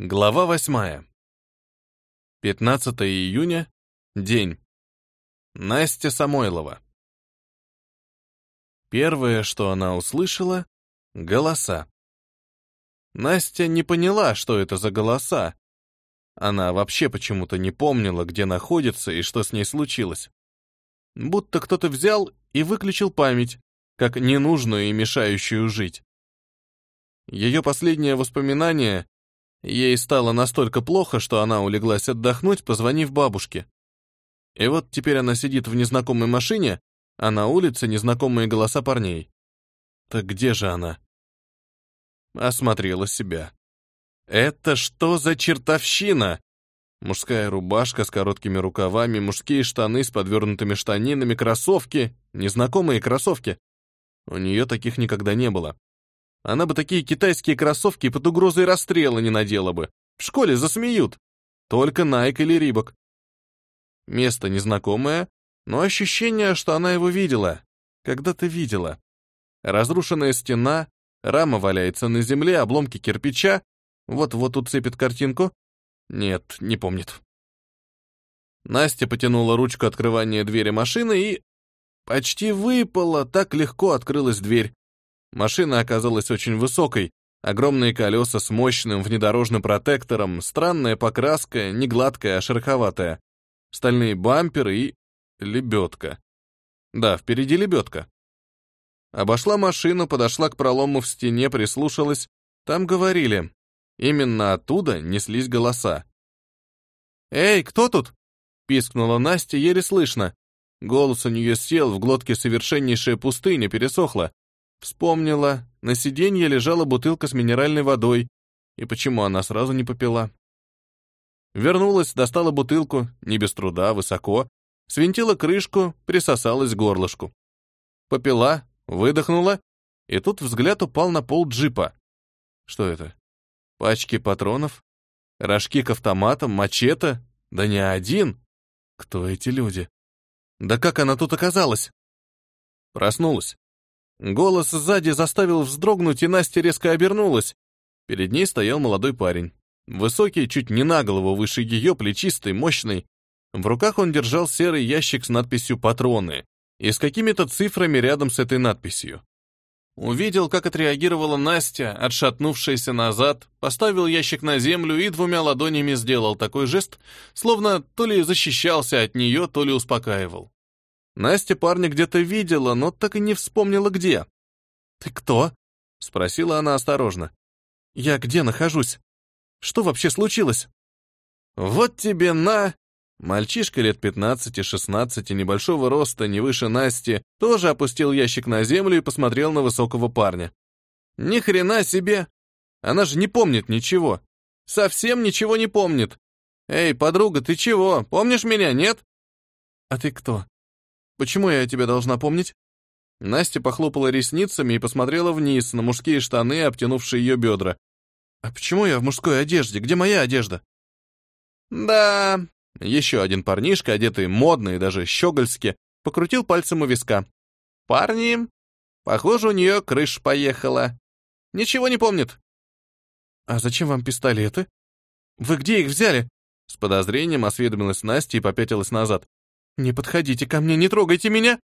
Глава восьмая. 15 июня. День. Настя Самойлова. Первое, что она услышала — голоса. Настя не поняла, что это за голоса. Она вообще почему-то не помнила, где находится и что с ней случилось. Будто кто-то взял и выключил память, как ненужную и мешающую жить. Ее последнее воспоминание Ей стало настолько плохо, что она улеглась отдохнуть, позвонив бабушке. И вот теперь она сидит в незнакомой машине, а на улице незнакомые голоса парней. Так где же она? Осмотрела себя. Это что за чертовщина? Мужская рубашка с короткими рукавами, мужские штаны с подвернутыми штанинами, кроссовки, незнакомые кроссовки. У нее таких никогда не было. Она бы такие китайские кроссовки под угрозой расстрела не надела бы. В школе засмеют. Только Найк или Рибок. Место незнакомое, но ощущение, что она его видела. Когда-то видела. Разрушенная стена, рама валяется на земле, обломки кирпича. Вот-вот уцепит картинку. Нет, не помнит. Настя потянула ручку открывания двери машины и... Почти выпала, так легко открылась дверь. Машина оказалась очень высокой, огромные колеса с мощным внедорожным протектором, странная покраска, не гладкая, а шероховатая, стальные бамперы и лебедка. Да, впереди лебедка. Обошла машину, подошла к пролому в стене, прислушалась. Там говорили. Именно оттуда неслись голоса. «Эй, кто тут?» — пискнула Настя, еле слышно. Голос у нее сел, в глотке совершеннейшая пустыня пересохла. Вспомнила, на сиденье лежала бутылка с минеральной водой, и почему она сразу не попила. Вернулась, достала бутылку, не без труда, высоко, свинтила крышку, присосалась к горлышку. Попила, выдохнула, и тут взгляд упал на пол джипа. Что это? Пачки патронов? Рожки к автоматам, мачете? Да не один. Кто эти люди? Да как она тут оказалась? Проснулась. Голос сзади заставил вздрогнуть, и Настя резко обернулась. Перед ней стоял молодой парень. Высокий, чуть не на голову выше ее, плечистый, мощный. В руках он держал серый ящик с надписью «Патроны» и с какими-то цифрами рядом с этой надписью. Увидел, как отреагировала Настя, отшатнувшаяся назад, поставил ящик на землю и двумя ладонями сделал такой жест, словно то ли защищался от нее, то ли успокаивал. Настя парня где-то видела, но так и не вспомнила где. «Ты кто?» — спросила она осторожно. «Я где нахожусь? Что вообще случилось?» «Вот тебе на!» Мальчишка лет 15-16, небольшого роста, не выше Насти, тоже опустил ящик на землю и посмотрел на высокого парня. «Ни хрена себе! Она же не помнит ничего. Совсем ничего не помнит. Эй, подруга, ты чего? Помнишь меня, нет?» «А ты кто?» Почему я тебя должна помнить?» Настя похлопала ресницами и посмотрела вниз на мужские штаны, обтянувшие ее бедра. «А почему я в мужской одежде? Где моя одежда?» «Да...» Еще один парнишка, одетый модно и даже щегольски, покрутил пальцем у виска. «Парни, похоже, у нее крыша поехала. Ничего не помнит». «А зачем вам пистолеты? Вы где их взяли?» С подозрением осведомилась Настя и попятилась назад. «Не подходите ко мне, не трогайте меня!»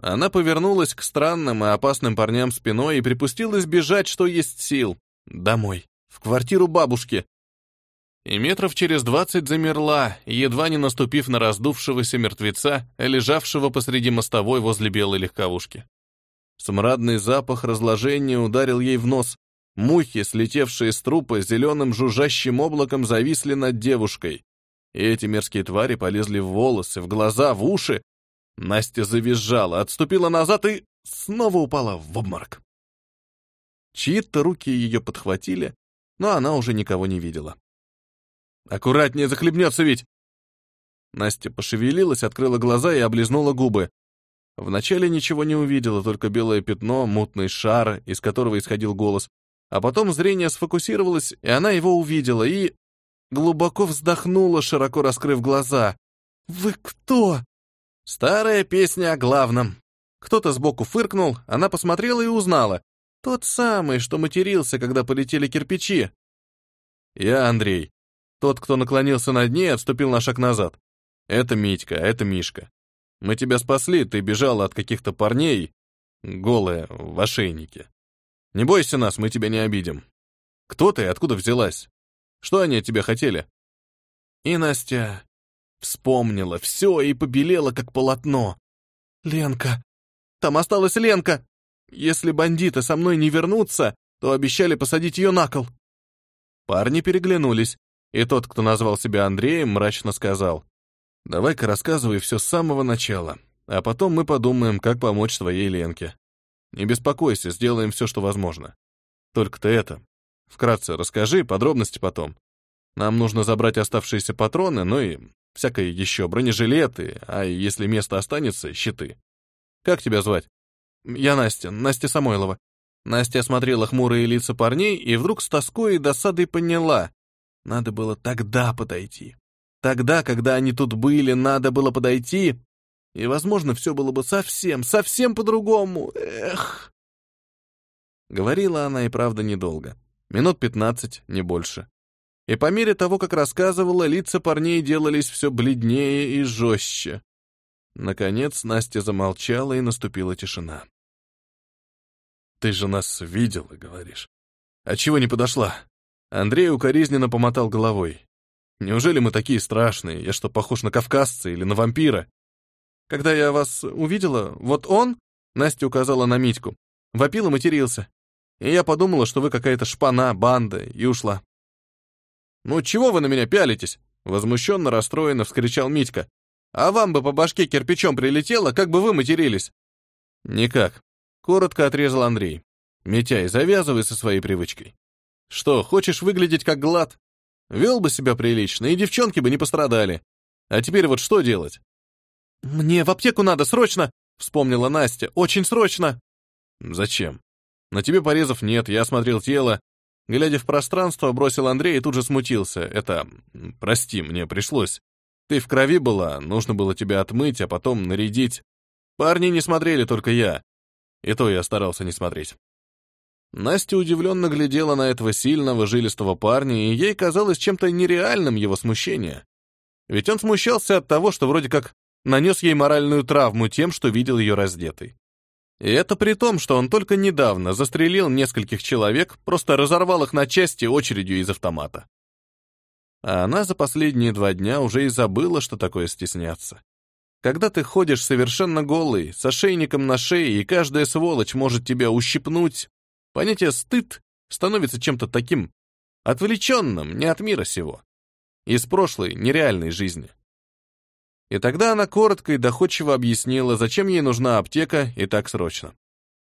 Она повернулась к странным и опасным парням спиной и припустилась бежать, что есть сил. Домой, в квартиру бабушки. И метров через двадцать замерла, едва не наступив на раздувшегося мертвеца, лежавшего посреди мостовой возле белой легковушки. Смрадный запах разложения ударил ей в нос. Мухи, слетевшие с трупа, зеленым жужжащим облаком зависли над девушкой. И эти мерзкие твари полезли в волосы, в глаза, в уши. Настя завизжала, отступила назад и снова упала в обморок. Чьи-то руки ее подхватили, но она уже никого не видела. «Аккуратнее, захлебнется ведь!» Настя пошевелилась, открыла глаза и облизнула губы. Вначале ничего не увидела, только белое пятно, мутный шар, из которого исходил голос. А потом зрение сфокусировалось, и она его увидела, и глубоко вздохнула, широко раскрыв глаза. «Вы кто?» Старая песня о главном. Кто-то сбоку фыркнул, она посмотрела и узнала. Тот самый, что матерился, когда полетели кирпичи. Я Андрей. Тот, кто наклонился над ней, отступил на шаг назад. Это Митька, это Мишка. Мы тебя спасли, ты бежала от каких-то парней, голая, в ошейнике. Не бойся нас, мы тебя не обидим. Кто ты и откуда взялась? Что они от тебя хотели?» И Настя вспомнила все и побелела, как полотно. «Ленка! Там осталась Ленка! Если бандиты со мной не вернутся, то обещали посадить ее на кол». Парни переглянулись, и тот, кто назвал себя Андреем, мрачно сказал, «Давай-ка рассказывай все с самого начала, а потом мы подумаем, как помочь твоей Ленке. Не беспокойся, сделаем все, что возможно. Только ты это, Вкратце расскажи, подробности потом. Нам нужно забрать оставшиеся патроны, ну и всякое еще, бронежилеты, а если место останется, щиты. Как тебя звать? Я Настя, Настя Самойлова. Настя осмотрела хмурые лица парней и вдруг с тоской и досадой поняла. Надо было тогда подойти. Тогда, когда они тут были, надо было подойти, и, возможно, все было бы совсем, совсем по-другому. Эх. Говорила она и правда недолго. Минут пятнадцать, не больше. И по мере того, как рассказывала, лица парней делались все бледнее и жестче. Наконец Настя замолчала, и наступила тишина. «Ты же нас видела, говоришь. А чего не подошла?» Андрей укоризненно помотал головой. «Неужели мы такие страшные? Я что, похож на кавказца или на вампира?» «Когда я вас увидела, вот он...» Настя указала на Митьку. Вопил и матерился и я подумала, что вы какая-то шпана, банда, и ушла. «Ну чего вы на меня пялитесь?» — возмущенно, расстроенно вскричал Митька. «А вам бы по башке кирпичом прилетело, как бы вы матерились?» «Никак», — коротко отрезал Андрей. «Митяй, завязывай со своей привычкой. Что, хочешь выглядеть как глад? Вел бы себя прилично, и девчонки бы не пострадали. А теперь вот что делать?» «Мне в аптеку надо, срочно!» — вспомнила Настя. «Очень срочно!» «Зачем?» На тебе порезов нет, я осмотрел тело. Глядя в пространство, бросил Андрей и тут же смутился. Это... Прости, мне пришлось. Ты в крови была, нужно было тебя отмыть, а потом нарядить. Парни не смотрели, только я. И то я старался не смотреть. Настя удивленно глядела на этого сильного, жилистого парня, и ей казалось чем-то нереальным его смущение. Ведь он смущался от того, что вроде как нанес ей моральную травму тем, что видел ее раздетой. И это при том, что он только недавно застрелил нескольких человек, просто разорвал их на части очередью из автомата. А она за последние два дня уже и забыла, что такое стесняться. Когда ты ходишь совершенно голый, с ошейником на шее, и каждая сволочь может тебя ущипнуть, понятие «стыд» становится чем-то таким отвлеченным, не от мира сего, из прошлой, нереальной жизни. И тогда она коротко и доходчиво объяснила, зачем ей нужна аптека и так срочно.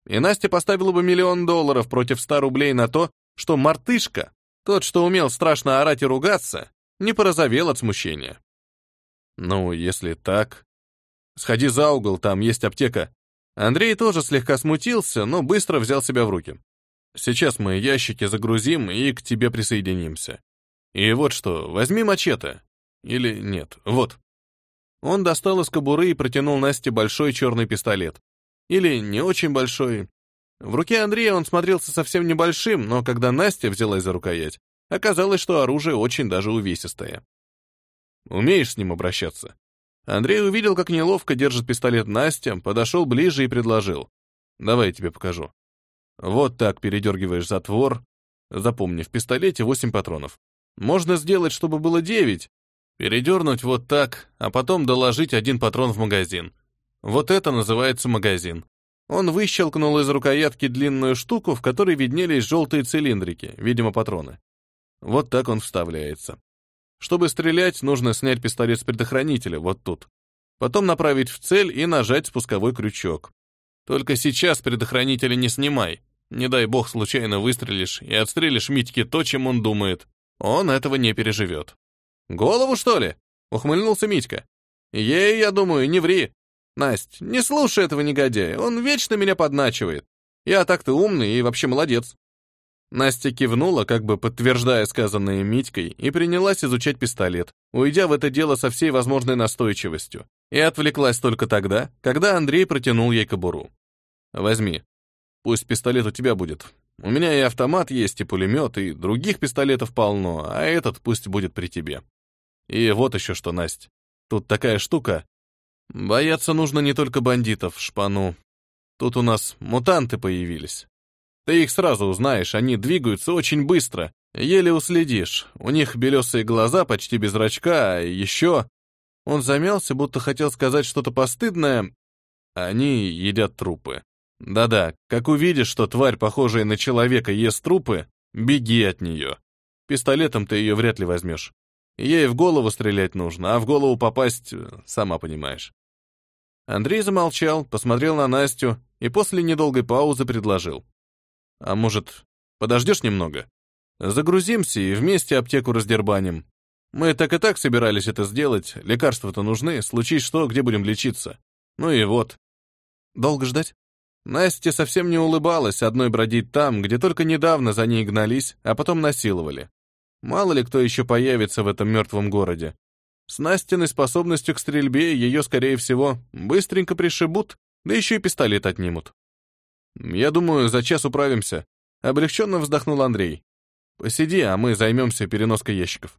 И Настя поставила бы миллион долларов против ста рублей на то, что мартышка, тот, что умел страшно орать и ругаться, не порозовел от смущения. Ну, если так... Сходи за угол, там есть аптека. Андрей тоже слегка смутился, но быстро взял себя в руки. Сейчас мы ящики загрузим и к тебе присоединимся. И вот что, возьми мачете. Или нет, вот. Он достал из кобуры и протянул Насте большой черный пистолет. Или не очень большой. В руке Андрея он смотрелся совсем небольшим, но когда Настя взялась за рукоять, оказалось, что оружие очень даже увесистое. «Умеешь с ним обращаться?» Андрей увидел, как неловко держит пистолет Настя, подошел ближе и предложил. «Давай я тебе покажу. Вот так передергиваешь затвор. Запомни, в пистолете 8 патронов. Можно сделать, чтобы было 9, Передернуть вот так, а потом доложить один патрон в магазин. Вот это называется магазин. Он выщелкнул из рукоятки длинную штуку, в которой виднелись желтые цилиндрики, видимо, патроны. Вот так он вставляется. Чтобы стрелять, нужно снять пистолет с предохранителя, вот тут. Потом направить в цель и нажать спусковой крючок. Только сейчас предохранителя не снимай. Не дай бог случайно выстрелишь и отстрелишь Митьке то, чем он думает. Он этого не переживет. «Голову, что ли?» — ухмыльнулся Митька. «Ей, я думаю, не ври. Насть, не слушай этого негодяя, он вечно меня подначивает. Я так-то умный и вообще молодец». Настя кивнула, как бы подтверждая сказанное Митькой, и принялась изучать пистолет, уйдя в это дело со всей возможной настойчивостью, и отвлеклась только тогда, когда Андрей протянул ей кобуру. «Возьми. Пусть пистолет у тебя будет. У меня и автомат есть, и пулемет, и других пистолетов полно, а этот пусть будет при тебе. И вот еще что, Настя. Тут такая штука. Бояться нужно не только бандитов, шпану. Тут у нас мутанты появились. Ты их сразу узнаешь, они двигаются очень быстро, еле уследишь. У них белесые глаза почти без зрачка, а еще... Он замялся, будто хотел сказать что-то постыдное. Они едят трупы. Да-да, как увидишь, что тварь, похожая на человека, ест трупы, беги от нее. Пистолетом ты ее вряд ли возьмешь. Ей в голову стрелять нужно, а в голову попасть, э, сама понимаешь. Андрей замолчал, посмотрел на Настю и после недолгой паузы предложил. «А может, подождешь немного? Загрузимся и вместе аптеку раздербаним. Мы так и так собирались это сделать, лекарства-то нужны, случись что, где будем лечиться. Ну и вот». «Долго ждать?» Настя совсем не улыбалась одной бродить там, где только недавно за ней гнались, а потом насиловали. Мало ли кто еще появится в этом мертвом городе. С Настиной способностью к стрельбе ее, скорее всего, быстренько пришибут, да еще и пистолет отнимут. «Я думаю, за час управимся», — облегченно вздохнул Андрей. «Посиди, а мы займемся переноской ящиков».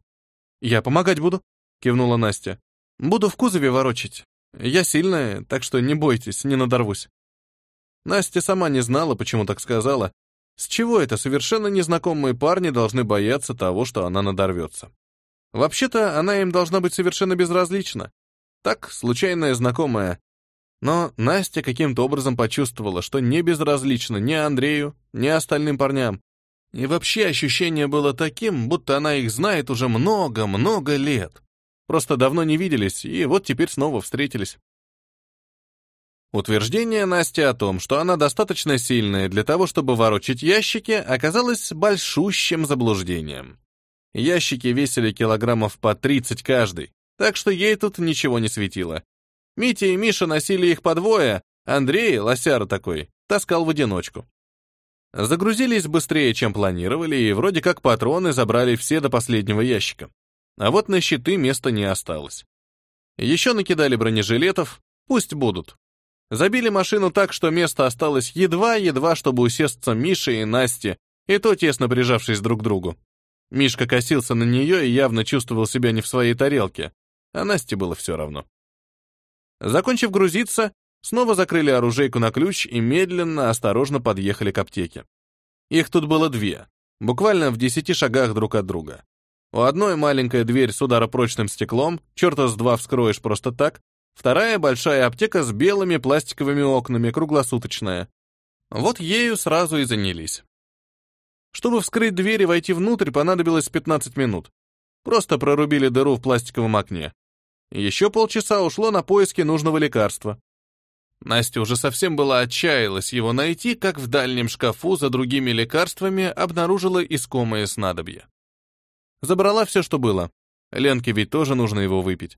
«Я помогать буду», — кивнула Настя. «Буду в кузове ворочать. Я сильная, так что не бойтесь, не надорвусь». Настя сама не знала, почему так сказала. С чего это совершенно незнакомые парни должны бояться того, что она надорвется? Вообще-то, она им должна быть совершенно безразлична. Так, случайная знакомая. Но Настя каким-то образом почувствовала, что не безразлична ни Андрею, ни остальным парням. И вообще ощущение было таким, будто она их знает уже много-много лет. Просто давно не виделись, и вот теперь снова встретились. Утверждение Насти о том, что она достаточно сильная для того, чтобы ворочать ящики, оказалось большущим заблуждением. Ящики весили килограммов по 30 каждый, так что ей тут ничего не светило. Митя и Миша носили их по двое, Андрей, лосяра такой, таскал в одиночку. Загрузились быстрее, чем планировали, и вроде как патроны забрали все до последнего ящика. А вот на щиты места не осталось. Еще накидали бронежилетов, пусть будут. Забили машину так, что место осталось едва-едва, чтобы усесться Мише и Насте, и то тесно прижавшись друг к другу. Мишка косился на нее и явно чувствовал себя не в своей тарелке, а Насте было все равно. Закончив грузиться, снова закрыли оружейку на ключ и медленно, осторожно подъехали к аптеке. Их тут было две, буквально в десяти шагах друг от друга. У одной маленькая дверь с ударопрочным стеклом, черта с два вскроешь просто так, Вторая большая аптека с белыми пластиковыми окнами, круглосуточная. Вот ею сразу и занялись. Чтобы вскрыть дверь и войти внутрь, понадобилось 15 минут. Просто прорубили дыру в пластиковом окне. Еще полчаса ушло на поиски нужного лекарства. Настя уже совсем была отчаялась его найти, как в дальнем шкафу за другими лекарствами обнаружила искомое снадобье. Забрала все, что было. Ленке ведь тоже нужно его выпить.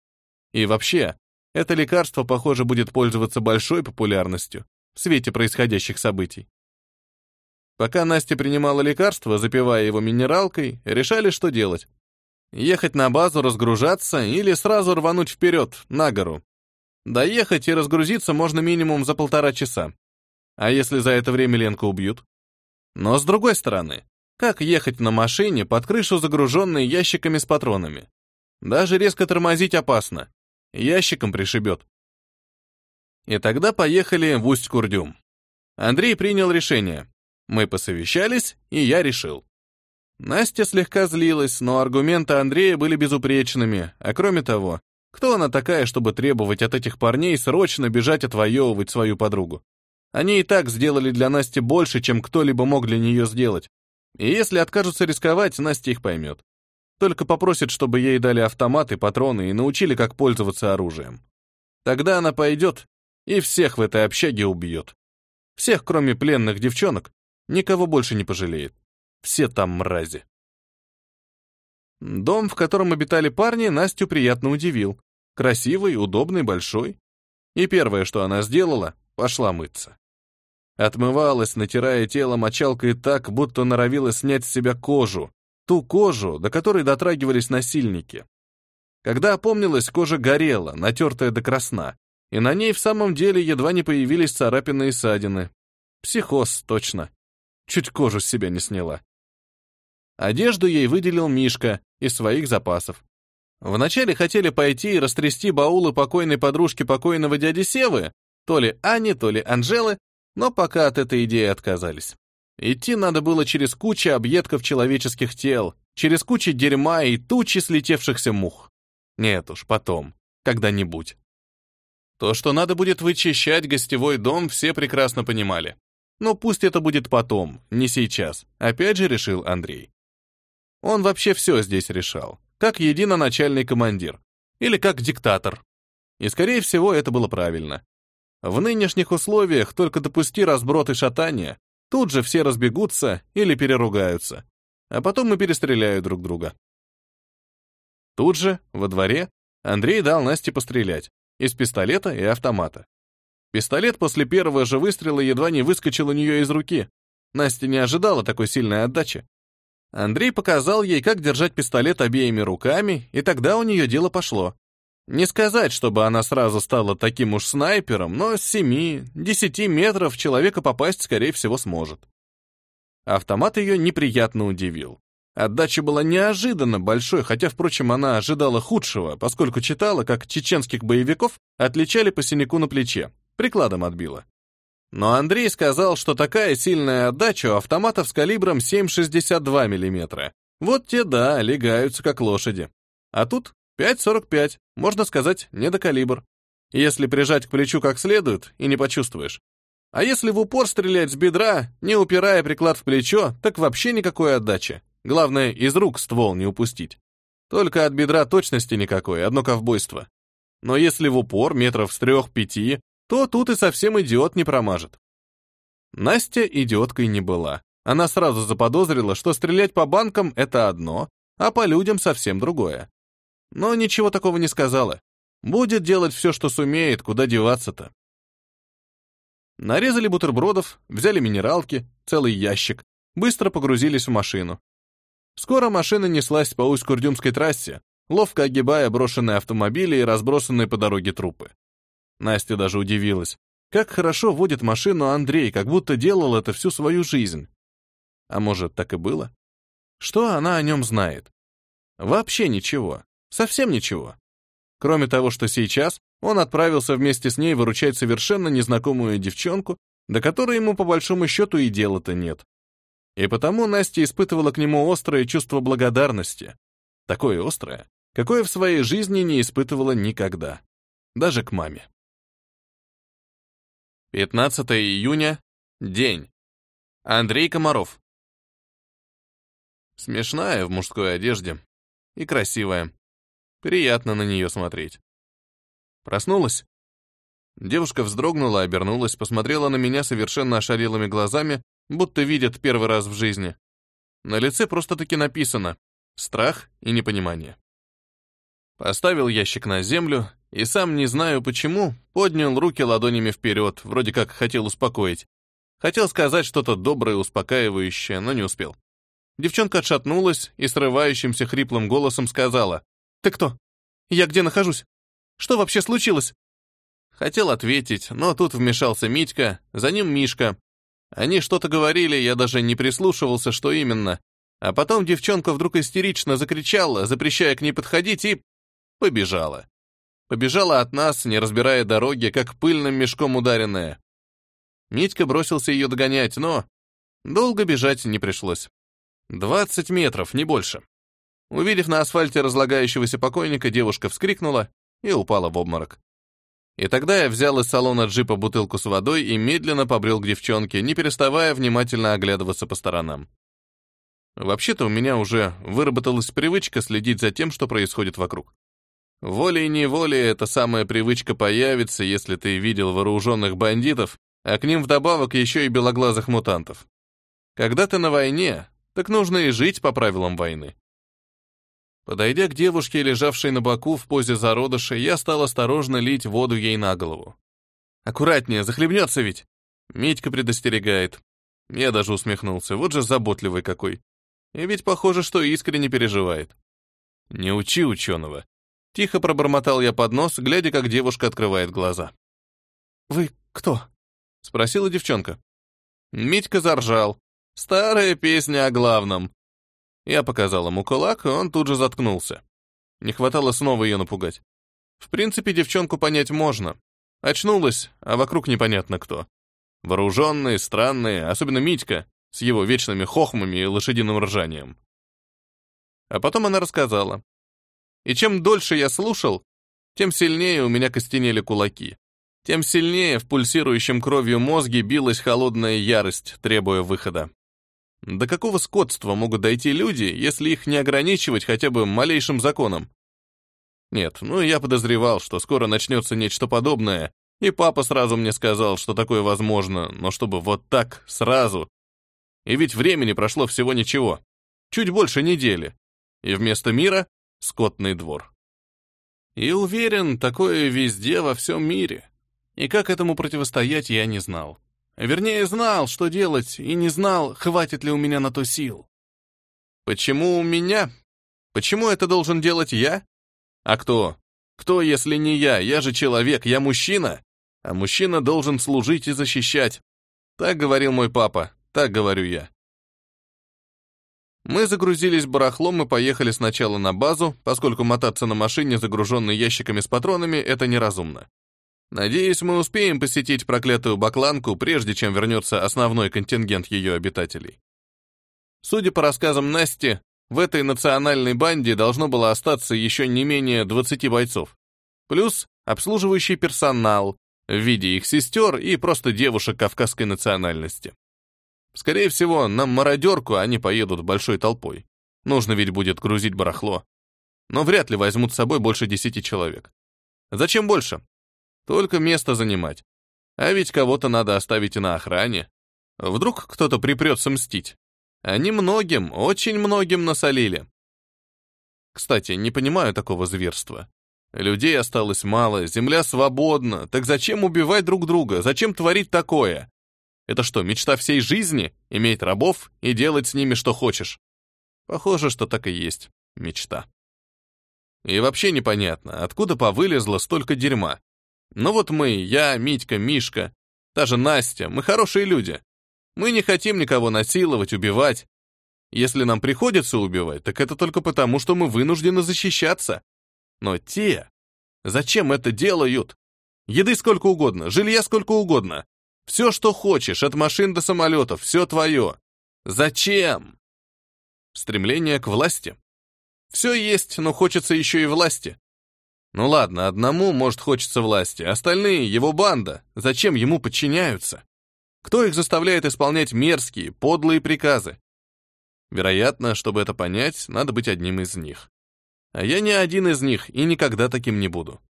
И вообще, это лекарство, похоже, будет пользоваться большой популярностью в свете происходящих событий. Пока Настя принимала лекарство, запивая его минералкой, решали, что делать. Ехать на базу, разгружаться или сразу рвануть вперед, на гору. Доехать и разгрузиться можно минимум за полтора часа. А если за это время Ленку убьют? Но с другой стороны, как ехать на машине под крышу, загруженной ящиками с патронами? Даже резко тормозить опасно. Ящиком пришибет. И тогда поехали в Усть-Курдюм. Андрей принял решение. Мы посовещались, и я решил. Настя слегка злилась, но аргументы Андрея были безупречными, а кроме того, кто она такая, чтобы требовать от этих парней срочно бежать отвоевывать свою подругу? Они и так сделали для Насти больше, чем кто-либо мог для нее сделать. И если откажутся рисковать, Настя их поймет. Только попросит, чтобы ей дали автоматы, патроны и научили, как пользоваться оружием. Тогда она пойдет и всех в этой общаге убьет. Всех, кроме пленных девчонок, никого больше не пожалеет. Все там мрази. Дом, в котором обитали парни, Настю приятно удивил. Красивый, удобный, большой. И первое, что она сделала, пошла мыться. Отмывалась, натирая тело мочалкой так, будто норовила снять с себя кожу, ту кожу, до которой дотрагивались насильники. Когда опомнилась, кожа горела, натертая до красна, и на ней в самом деле едва не появились царапины и ссадины. Психоз, точно. чуть кожу с себя не сняла. Одежду ей выделил Мишка из своих запасов. Вначале хотели пойти и растрясти баулы покойной подружки покойного дяди Севы, то ли Ани, то ли Анжелы, но пока от этой идеи отказались. Идти надо было через кучу объедков человеческих тел, через кучу дерьма и тучи слетевшихся мух. Нет уж, потом, когда-нибудь. То, что надо будет вычищать гостевой дом, все прекрасно понимали. Но пусть это будет потом, не сейчас, опять же решил Андрей. Он вообще все здесь решал, как единоначальный командир, или как диктатор. И, скорее всего, это было правильно. В нынешних условиях только допусти разброд и шатание, тут же все разбегутся или переругаются, а потом мы перестреляют друг друга. Тут же, во дворе, Андрей дал Насте пострелять из пистолета и автомата. Пистолет после первого же выстрела едва не выскочил у нее из руки. Настя не ожидала такой сильной отдачи. Андрей показал ей, как держать пистолет обеими руками, и тогда у нее дело пошло. Не сказать, чтобы она сразу стала таким уж снайпером, но с 7-10 метров человека попасть, скорее всего, сможет. Автомат ее неприятно удивил. Отдача была неожиданно большой, хотя, впрочем, она ожидала худшего, поскольку читала, как чеченских боевиков отличали по синяку на плече, прикладом отбила. Но Андрей сказал, что такая сильная отдача у автоматов с калибром 7,62 мм. Вот те, да, легаются как лошади. А тут 5,45, можно сказать, не до калибр. Если прижать к плечу как следует, и не почувствуешь. А если в упор стрелять с бедра, не упирая приклад в плечо, так вообще никакой отдачи. Главное, из рук ствол не упустить. Только от бедра точности никакой, одно ковбойство. Но если в упор метров с трех-пяти, то тут и совсем идиот не промажет. Настя идиоткой не была. Она сразу заподозрила, что стрелять по банкам — это одно, а по людям совсем другое. Но ничего такого не сказала. Будет делать все, что сумеет, куда деваться-то. Нарезали бутербродов, взяли минералки, целый ящик, быстро погрузились в машину. Скоро машина неслась по Усть-Курдюмской трассе, ловко огибая брошенные автомобили и разбросанные по дороге трупы. Настя даже удивилась. Как хорошо водит машину Андрей, как будто делал это всю свою жизнь. А может, так и было? Что она о нем знает? Вообще ничего. Совсем ничего. Кроме того, что сейчас он отправился вместе с ней выручать совершенно незнакомую девчонку, до которой ему по большому счету и дела-то нет. И потому Настя испытывала к нему острое чувство благодарности. Такое острое, какое в своей жизни не испытывала никогда. Даже к маме. 15 июня. День. Андрей Комаров. Смешная в мужской одежде. И красивая. Приятно на нее смотреть. Проснулась? Девушка вздрогнула, обернулась, посмотрела на меня совершенно ошалелыми глазами, будто видят первый раз в жизни. На лице просто-таки написано «страх и непонимание». Поставил ящик на землю и сам не знаю почему, поднял руки ладонями вперед, вроде как хотел успокоить. Хотел сказать что-то доброе, успокаивающее, но не успел. Девчонка отшатнулась и срывающимся хриплым голосом сказала «Ты кто? Я где нахожусь? Что вообще случилось?» Хотел ответить, но тут вмешался Митька, за ним Мишка, они что-то говорили, я даже не прислушивался, что именно. А потом девчонка вдруг истерично закричала, запрещая к ней подходить, и побежала. Побежала от нас, не разбирая дороги, как пыльным мешком ударенная. Митька бросился ее догонять, но долго бежать не пришлось. Двадцать метров, не больше. Увидев на асфальте разлагающегося покойника, девушка вскрикнула и упала в обморок. И тогда я взял из салона джипа бутылку с водой и медленно побрел к девчонке, не переставая внимательно оглядываться по сторонам. Вообще-то у меня уже выработалась привычка следить за тем, что происходит вокруг. Волей-неволей эта самая привычка появится, если ты видел вооруженных бандитов, а к ним вдобавок еще и белоглазых мутантов. Когда ты на войне, так нужно и жить по правилам войны. Подойдя к девушке, лежавшей на боку в позе зародыша, я стал осторожно лить воду ей на голову. «Аккуратнее, захлебнется ведь!» Митька предостерегает. Я даже усмехнулся, вот же заботливый какой. И ведь похоже, что искренне переживает. «Не учи ученого!» Тихо пробормотал я под нос, глядя, как девушка открывает глаза. «Вы кто?» — спросила девчонка. Митька заржал. Старая песня о главном. Я показал ему кулак, и он тут же заткнулся. Не хватало снова ее напугать. В принципе, девчонку понять можно. Очнулась, а вокруг непонятно кто. Вооруженные, странные, особенно Митька, с его вечными хохмами и лошадиным ржанием. А потом она рассказала. И чем дольше я слушал, тем сильнее у меня костенели кулаки. Тем сильнее в пульсирующем кровью мозге билась холодная ярость, требуя выхода. До какого скотства могут дойти люди, если их не ограничивать хотя бы малейшим законом? Нет, ну я подозревал, что скоро начнется нечто подобное, и папа сразу мне сказал, что такое возможно, но чтобы вот так, сразу. И ведь времени прошло всего ничего. Чуть больше недели. И вместо мира — скотный двор. И уверен, такое везде во всем мире. И как этому противостоять, я не знал. Вернее, знал, что делать, и не знал, хватит ли у меня на то сил. Почему у меня? Почему это должен делать я? А кто? Кто, если не я? Я же человек, я мужчина. А мужчина должен служить и защищать. Так говорил мой папа, так говорю я. Мы загрузились барахлом и поехали сначала на базу, поскольку мотаться на машине, загруженной ящиками с патронами, это неразумно. Надеюсь, мы успеем посетить проклятую бакланку, прежде чем вернется основной контингент ее обитателей. Судя по рассказам Насти, в этой национальной банде должно было остаться еще не менее 20 бойцов. Плюс обслуживающий персонал в виде их сестер и просто девушек кавказской национальности. Скорее всего, на мародерку они поедут большой толпой. Нужно ведь будет грузить барахло. Но вряд ли возьмут с собой больше десяти человек. Зачем больше? Только место занимать. А ведь кого-то надо оставить и на охране. Вдруг кто-то припрется мстить. Они многим, очень многим насолили. Кстати, не понимаю такого зверства. Людей осталось мало, земля свободна. Так зачем убивать друг друга? Зачем творить такое? Это что, мечта всей жизни? Иметь рабов и делать с ними что хочешь? Похоже, что так и есть. Мечта. И вообще непонятно, откуда повылезло столько дерьма. Ну вот мы, я, Митька, Мишка, та же Настя, мы хорошие люди. Мы не хотим никого насиловать, убивать. Если нам приходится убивать, так это только потому, что мы вынуждены защищаться. Но те... Зачем это делают? Еды сколько угодно, жилья сколько угодно. Все, что хочешь, от машин до самолетов, все твое. Зачем? Стремление к власти. Все есть, но хочется еще и власти. Ну ладно, одному, может, хочется власти, остальные — его банда. Зачем ему подчиняются? Кто их заставляет исполнять мерзкие, подлые приказы? Вероятно, чтобы это понять, надо быть одним из них. А я не один из них и никогда таким не буду.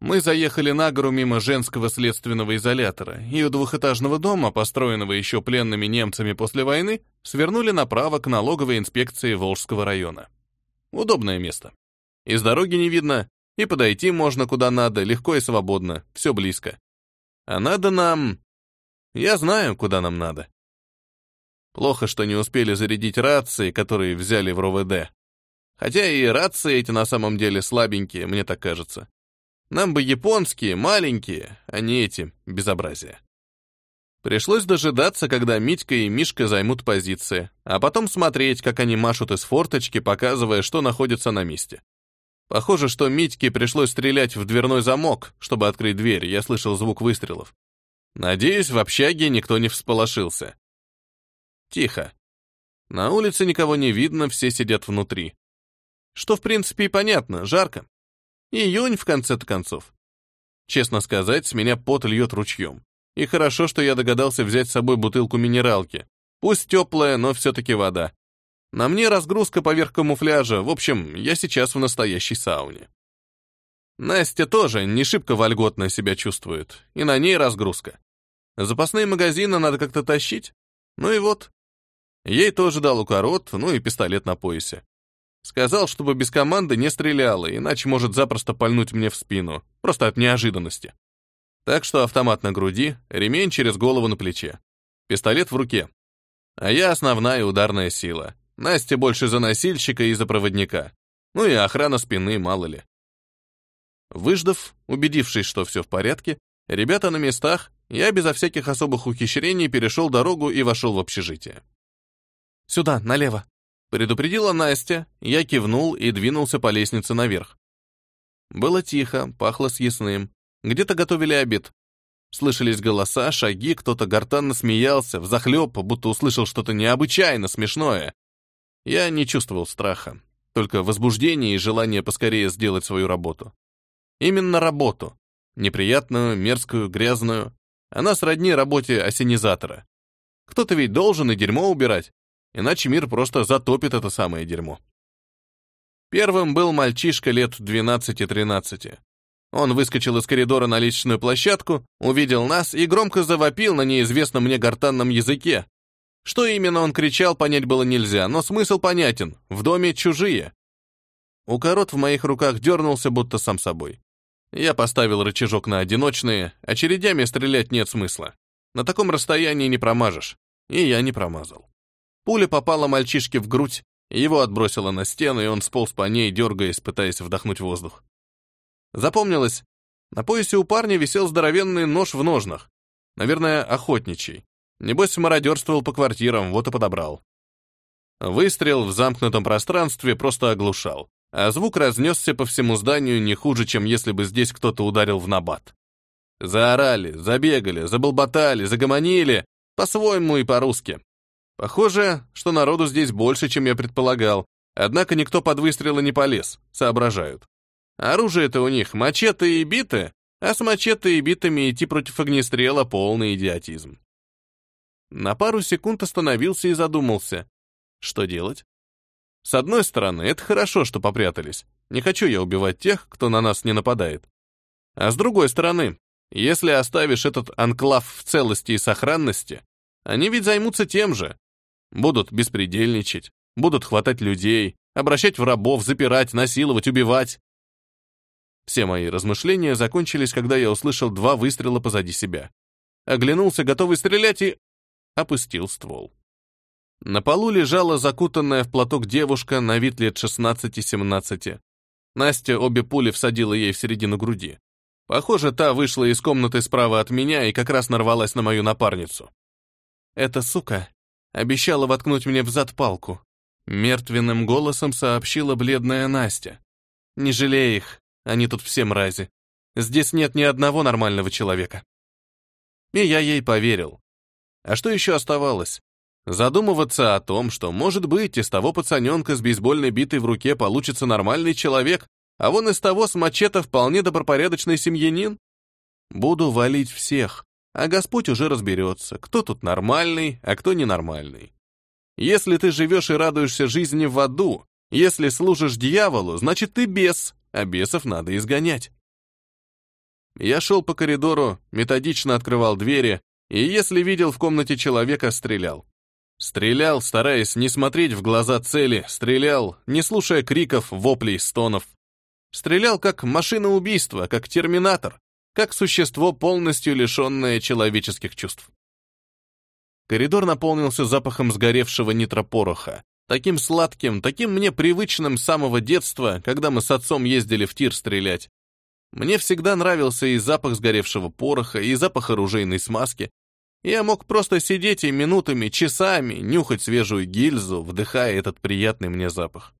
Мы заехали на гору мимо женского следственного изолятора и у двухэтажного дома, построенного еще пленными немцами после войны, свернули направо к налоговой инспекции Волжского района. Удобное место. Из дороги не видно, и подойти можно куда надо, легко и свободно, все близко. А надо нам... Я знаю, куда нам надо. Плохо, что не успели зарядить рации, которые взяли в РОВД. Хотя и рации эти на самом деле слабенькие, мне так кажется. Нам бы японские, маленькие, а не эти, безобразия. Пришлось дожидаться, когда Митька и Мишка займут позиции, а потом смотреть, как они машут из форточки, показывая, что находится на месте. Похоже, что Митьке пришлось стрелять в дверной замок, чтобы открыть дверь, я слышал звук выстрелов. Надеюсь, в общаге никто не всполошился. Тихо. На улице никого не видно, все сидят внутри. Что, в принципе, и понятно, жарко. Июнь, в конце-то концов. Честно сказать, с меня пот льет ручьем. И хорошо, что я догадался взять с собой бутылку минералки. Пусть теплая, но все-таки вода. На мне разгрузка поверх камуфляжа, в общем, я сейчас в настоящей сауне. Настя тоже не шибко вольготно себя чувствует, и на ней разгрузка. Запасные магазины надо как-то тащить. Ну и вот. Ей тоже дал укорот, ну и пистолет на поясе. Сказал, чтобы без команды не стреляла, иначе может запросто пальнуть мне в спину, просто от неожиданности. Так что автомат на груди, ремень через голову на плече. Пистолет в руке. А я основная ударная сила. Настя больше за носильщика и за проводника. Ну и охрана спины, мало ли. Выждав, убедившись, что все в порядке, ребята на местах, я безо всяких особых ухищрений перешел дорогу и вошел в общежитие. «Сюда, налево», — предупредила Настя, я кивнул и двинулся по лестнице наверх. Было тихо, пахло съестным. Где-то готовили обед. Слышались голоса, шаги, кто-то гортанно смеялся, взахлеб, будто услышал что-то необычайно смешное. Я не чувствовал страха, только возбуждение и желание поскорее сделать свою работу. Именно работу. Неприятную, мерзкую, грязную. Она сродни работе осенизатора. Кто-то ведь должен и дерьмо убирать, иначе мир просто затопит это самое дерьмо. Первым был мальчишка лет 12-13. Он выскочил из коридора на лестничную площадку, увидел нас и громко завопил на неизвестном мне гортанном языке. Что именно он кричал, понять было нельзя, но смысл понятен. В доме чужие. Укорот в моих руках дернулся, будто сам собой. Я поставил рычажок на одиночные, очередями стрелять нет смысла. На таком расстоянии не промажешь. И я не промазал. Пуля попала мальчишке в грудь, его отбросило на стену, и он сполз по ней, дергаясь, пытаясь вдохнуть воздух. Запомнилось, на поясе у парня висел здоровенный нож в ножнах. Наверное, охотничий. Небось, мародерствовал по квартирам, вот и подобрал. Выстрел в замкнутом пространстве просто оглушал, а звук разнесся по всему зданию не хуже, чем если бы здесь кто-то ударил в набат. Заорали, забегали, заболботали, загомонили, по-своему и по-русски. Похоже, что народу здесь больше, чем я предполагал, однако никто под выстрелы не полез, соображают. Оружие-то у них мачете и биты, а с мачете и битами идти против огнестрела — полный идиотизм. На пару секунд остановился и задумался. Что делать? С одной стороны, это хорошо, что попрятались. Не хочу я убивать тех, кто на нас не нападает. А с другой стороны, если оставишь этот анклав в целости и сохранности, они ведь займутся тем же. Будут беспредельничать, будут хватать людей, обращать в рабов, запирать, насиловать, убивать. Все мои размышления закончились, когда я услышал два выстрела позади себя. Оглянулся, готовый стрелять, и опустил ствол. На полу лежала закутанная в платок девушка на вид лет 16-17. Настя обе пули всадила ей в середину груди. Похоже, та вышла из комнаты справа от меня и как раз нарвалась на мою напарницу. Эта сука обещала воткнуть мне в зад палку. Мертвенным голосом сообщила бледная Настя. «Не жалей их, они тут все мрази. Здесь нет ни одного нормального человека. И я ей поверил. А что еще оставалось? Задумываться о том, что, может быть, из того пацаненка с бейсбольной битой в руке получится нормальный человек, а вон из того с мачете вполне добропорядочный семьянин? Буду валить всех, а Господь уже разберется, кто тут нормальный, а кто ненормальный. Если ты живешь и радуешься жизни в аду, если служишь дьяволу, значит ты бес, а бесов надо изгонять. Я шел по коридору, методично открывал двери, и если видел в комнате человека, стрелял. Стрелял, стараясь не смотреть в глаза цели, стрелял, не слушая криков, воплей, стонов. Стрелял как машина убийства, как терминатор, как существо, полностью лишенное человеческих чувств. Коридор наполнился запахом сгоревшего нитропороха, Таким сладким, таким мне привычным с самого детства, когда мы с отцом ездили в тир стрелять. Мне всегда нравился и запах сгоревшего пороха, и запах оружейной смазки. Я мог просто сидеть и минутами, часами нюхать свежую гильзу, вдыхая этот приятный мне запах.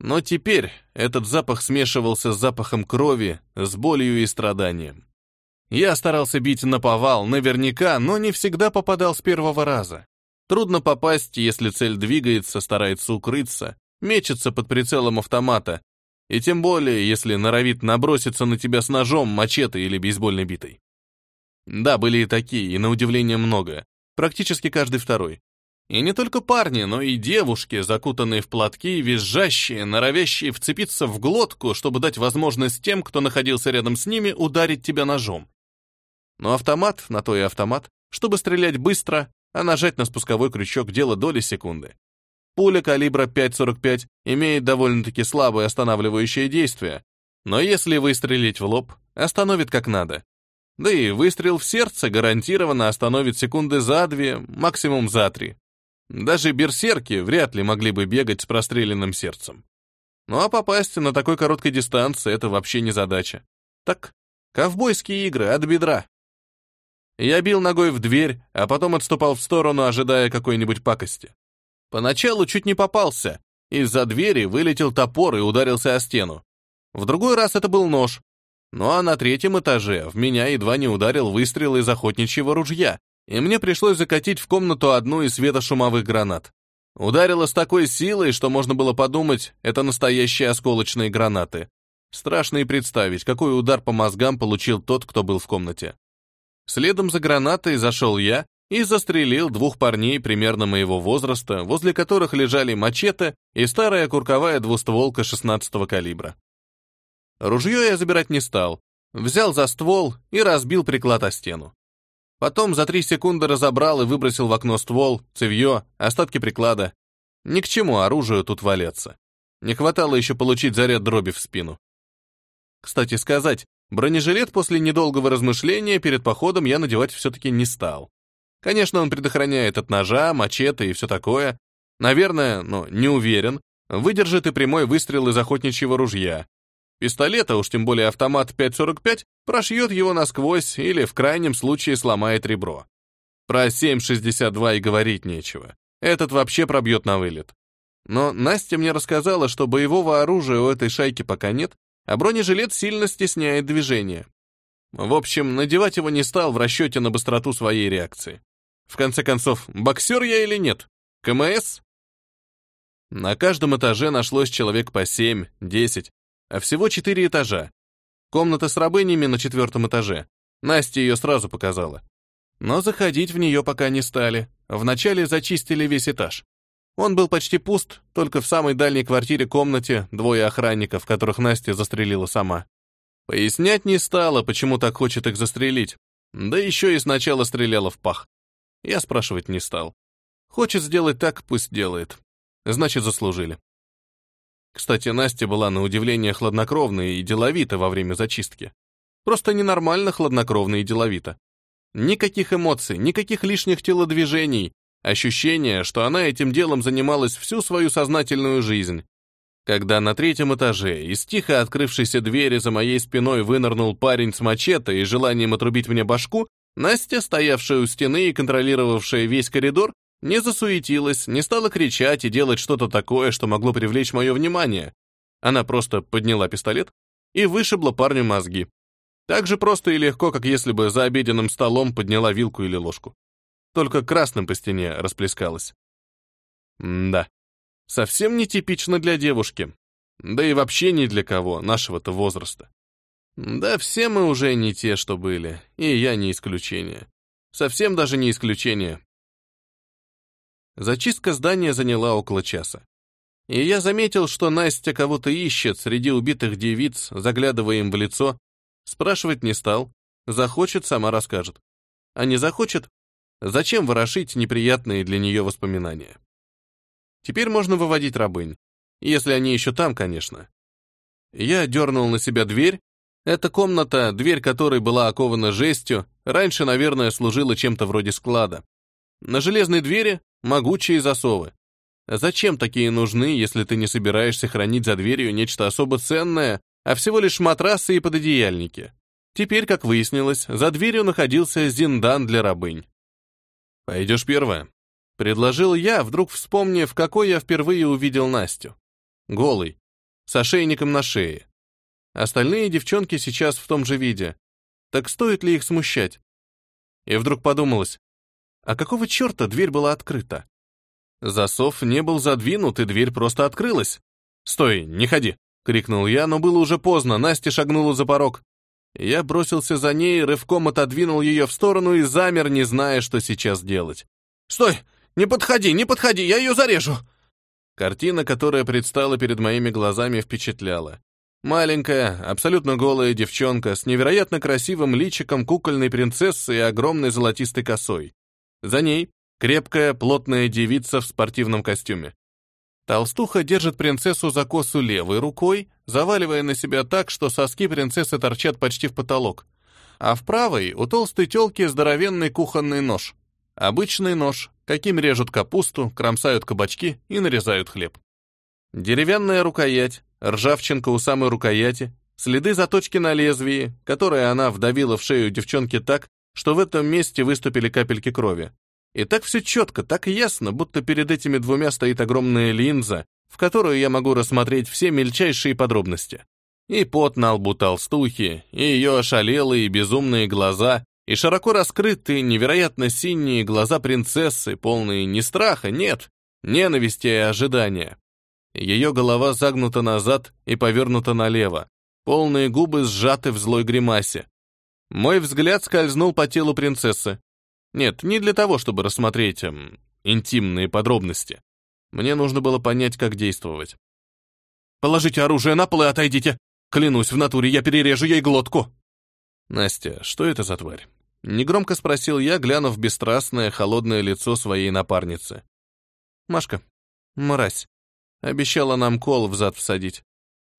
Но теперь этот запах смешивался с запахом крови, с болью и страданием. Я старался бить на повал, наверняка, но не всегда попадал с первого раза. Трудно попасть, если цель двигается, старается укрыться, мечется под прицелом автомата, и тем более, если норовит наброситься на тебя с ножом, мачете или бейсбольной битой. Да, были и такие, и на удивление много. Практически каждый второй. И не только парни, но и девушки, закутанные в платки, визжащие, норовящие вцепиться в глотку, чтобы дать возможность тем, кто находился рядом с ними, ударить тебя ножом. Но автомат, на то и автомат, чтобы стрелять быстро, а нажать на спусковой крючок дело доли секунды. Пуля калибра 5,45 имеет довольно-таки слабое останавливающее действие, но если выстрелить в лоб, остановит как надо. Да и выстрел в сердце гарантированно остановит секунды за две, максимум за три. Даже берсерки вряд ли могли бы бегать с простреленным сердцем. Ну а попасть на такой короткой дистанции — это вообще не задача. Так, ковбойские игры от бедра. Я бил ногой в дверь, а потом отступал в сторону, ожидая какой-нибудь пакости. Поначалу чуть не попался. Из-за двери вылетел топор и ударился о стену. В другой раз это был нож. Ну а на третьем этаже в меня едва не ударил выстрел из охотничьего ружья, и мне пришлось закатить в комнату одну из светошумовых гранат. Ударило с такой силой, что можно было подумать, это настоящие осколочные гранаты. Страшно и представить, какой удар по мозгам получил тот, кто был в комнате. Следом за гранатой зашел я и застрелил двух парней примерно моего возраста, возле которых лежали мачете и старая курковая двустволка 16-го калибра. Ружье я забирать не стал, взял за ствол и разбил приклад о стену. Потом за три секунды разобрал и выбросил в окно ствол, цевье, остатки приклада. Ни к чему оружию тут валяться. Не хватало еще получить заряд дроби в спину. Кстати сказать, Бронежилет после недолгого размышления перед походом я надевать все-таки не стал. Конечно, он предохраняет от ножа, мачете и все такое. Наверное, но не уверен, выдержит и прямой выстрел из охотничьего ружья. Пистолета, уж тем более автомат 5.45, прошьет его насквозь или в крайнем случае сломает ребро. Про 7.62 и говорить нечего. Этот вообще пробьет на вылет. Но Настя мне рассказала, что боевого оружия у этой шайки пока нет, а бронежилет сильно стесняет движение. В общем, надевать его не стал в расчете на быстроту своей реакции. В конце концов, боксер я или нет? КМС? На каждом этаже нашлось человек по 7, 10, а всего 4 этажа. Комната с рабынями на четвертом этаже. Настя ее сразу показала. Но заходить в нее пока не стали. Вначале зачистили весь этаж. Он был почти пуст, только в самой дальней квартире комнате двое охранников, которых Настя застрелила сама. Пояснять не стала, почему так хочет их застрелить. Да еще и сначала стреляла в пах. Я спрашивать не стал. Хочет сделать так, пусть делает. Значит, заслужили. Кстати, Настя была на удивление хладнокровна и деловита во время зачистки. Просто ненормально хладнокровна и деловита. Никаких эмоций, никаких лишних телодвижений, Ощущение, что она этим делом занималась всю свою сознательную жизнь. Когда на третьем этаже из тихо открывшейся двери за моей спиной вынырнул парень с мачете и желанием отрубить мне башку, Настя, стоявшая у стены и контролировавшая весь коридор, не засуетилась, не стала кричать и делать что-то такое, что могло привлечь мое внимание. Она просто подняла пистолет и вышибла парню мозги. Так же просто и легко, как если бы за обеденным столом подняла вилку или ложку только красным по стене расплескалось. М да, совсем нетипично для девушки. Да и вообще ни для кого, нашего-то возраста. Да все мы уже не те, что были, и я не исключение. Совсем даже не исключение. Зачистка здания заняла около часа. И я заметил, что Настя кого-то ищет среди убитых девиц, заглядывая им в лицо. Спрашивать не стал. Захочет, сама расскажет. А не захочет, Зачем ворошить неприятные для нее воспоминания? Теперь можно выводить рабынь. Если они еще там, конечно. Я дернул на себя дверь. Эта комната, дверь которой была окована жестью, раньше, наверное, служила чем-то вроде склада. На железной двери могучие засовы. Зачем такие нужны, если ты не собираешься хранить за дверью нечто особо ценное, а всего лишь матрасы и пододеяльники? Теперь, как выяснилось, за дверью находился зиндан для рабынь. «Пойдешь первая?» — предложил я, вдруг вспомнив, какой я впервые увидел Настю. Голый, с ошейником на шее. Остальные девчонки сейчас в том же виде. Так стоит ли их смущать? И вдруг подумалось, а какого черта дверь была открыта? Засов не был задвинут, и дверь просто открылась. «Стой, не ходи!» — крикнул я, но было уже поздно, Настя шагнула за порог. Я бросился за ней, рывком отодвинул ее в сторону и замер, не зная, что сейчас делать. «Стой! Не подходи, не подходи, я ее зарежу!» Картина, которая предстала перед моими глазами, впечатляла. Маленькая, абсолютно голая девчонка с невероятно красивым личиком кукольной принцессы и огромной золотистой косой. За ней крепкая, плотная девица в спортивном костюме. Толстуха держит принцессу за косу левой рукой, заваливая на себя так, что соски принцессы торчат почти в потолок. А в правой у толстой тёлки здоровенный кухонный нож. Обычный нож, каким режут капусту, кромсают кабачки и нарезают хлеб. Деревянная рукоять, ржавчинка у самой рукояти, следы заточки на лезвии, которые она вдавила в шею девчонки так, что в этом месте выступили капельки крови. И так все четко, так ясно, будто перед этими двумя стоит огромная линза, в которую я могу рассмотреть все мельчайшие подробности. И пот на лбу толстухи, и ее ошалелые безумные глаза, и широко раскрытые, невероятно синие глаза принцессы, полные не страха, нет, ненависти и ожидания. Ее голова загнута назад и повернута налево, полные губы сжаты в злой гримасе. Мой взгляд скользнул по телу принцессы. Нет, не для того, чтобы рассмотреть эм, интимные подробности. Мне нужно было понять, как действовать. «Положите оружие на пол и отойдите! Клянусь, в натуре я перережу ей глотку!» «Настя, что это за тварь?» Негромко спросил я, глянув бесстрастное, холодное лицо своей напарницы. «Машка, мразь, обещала нам кол в зад всадить.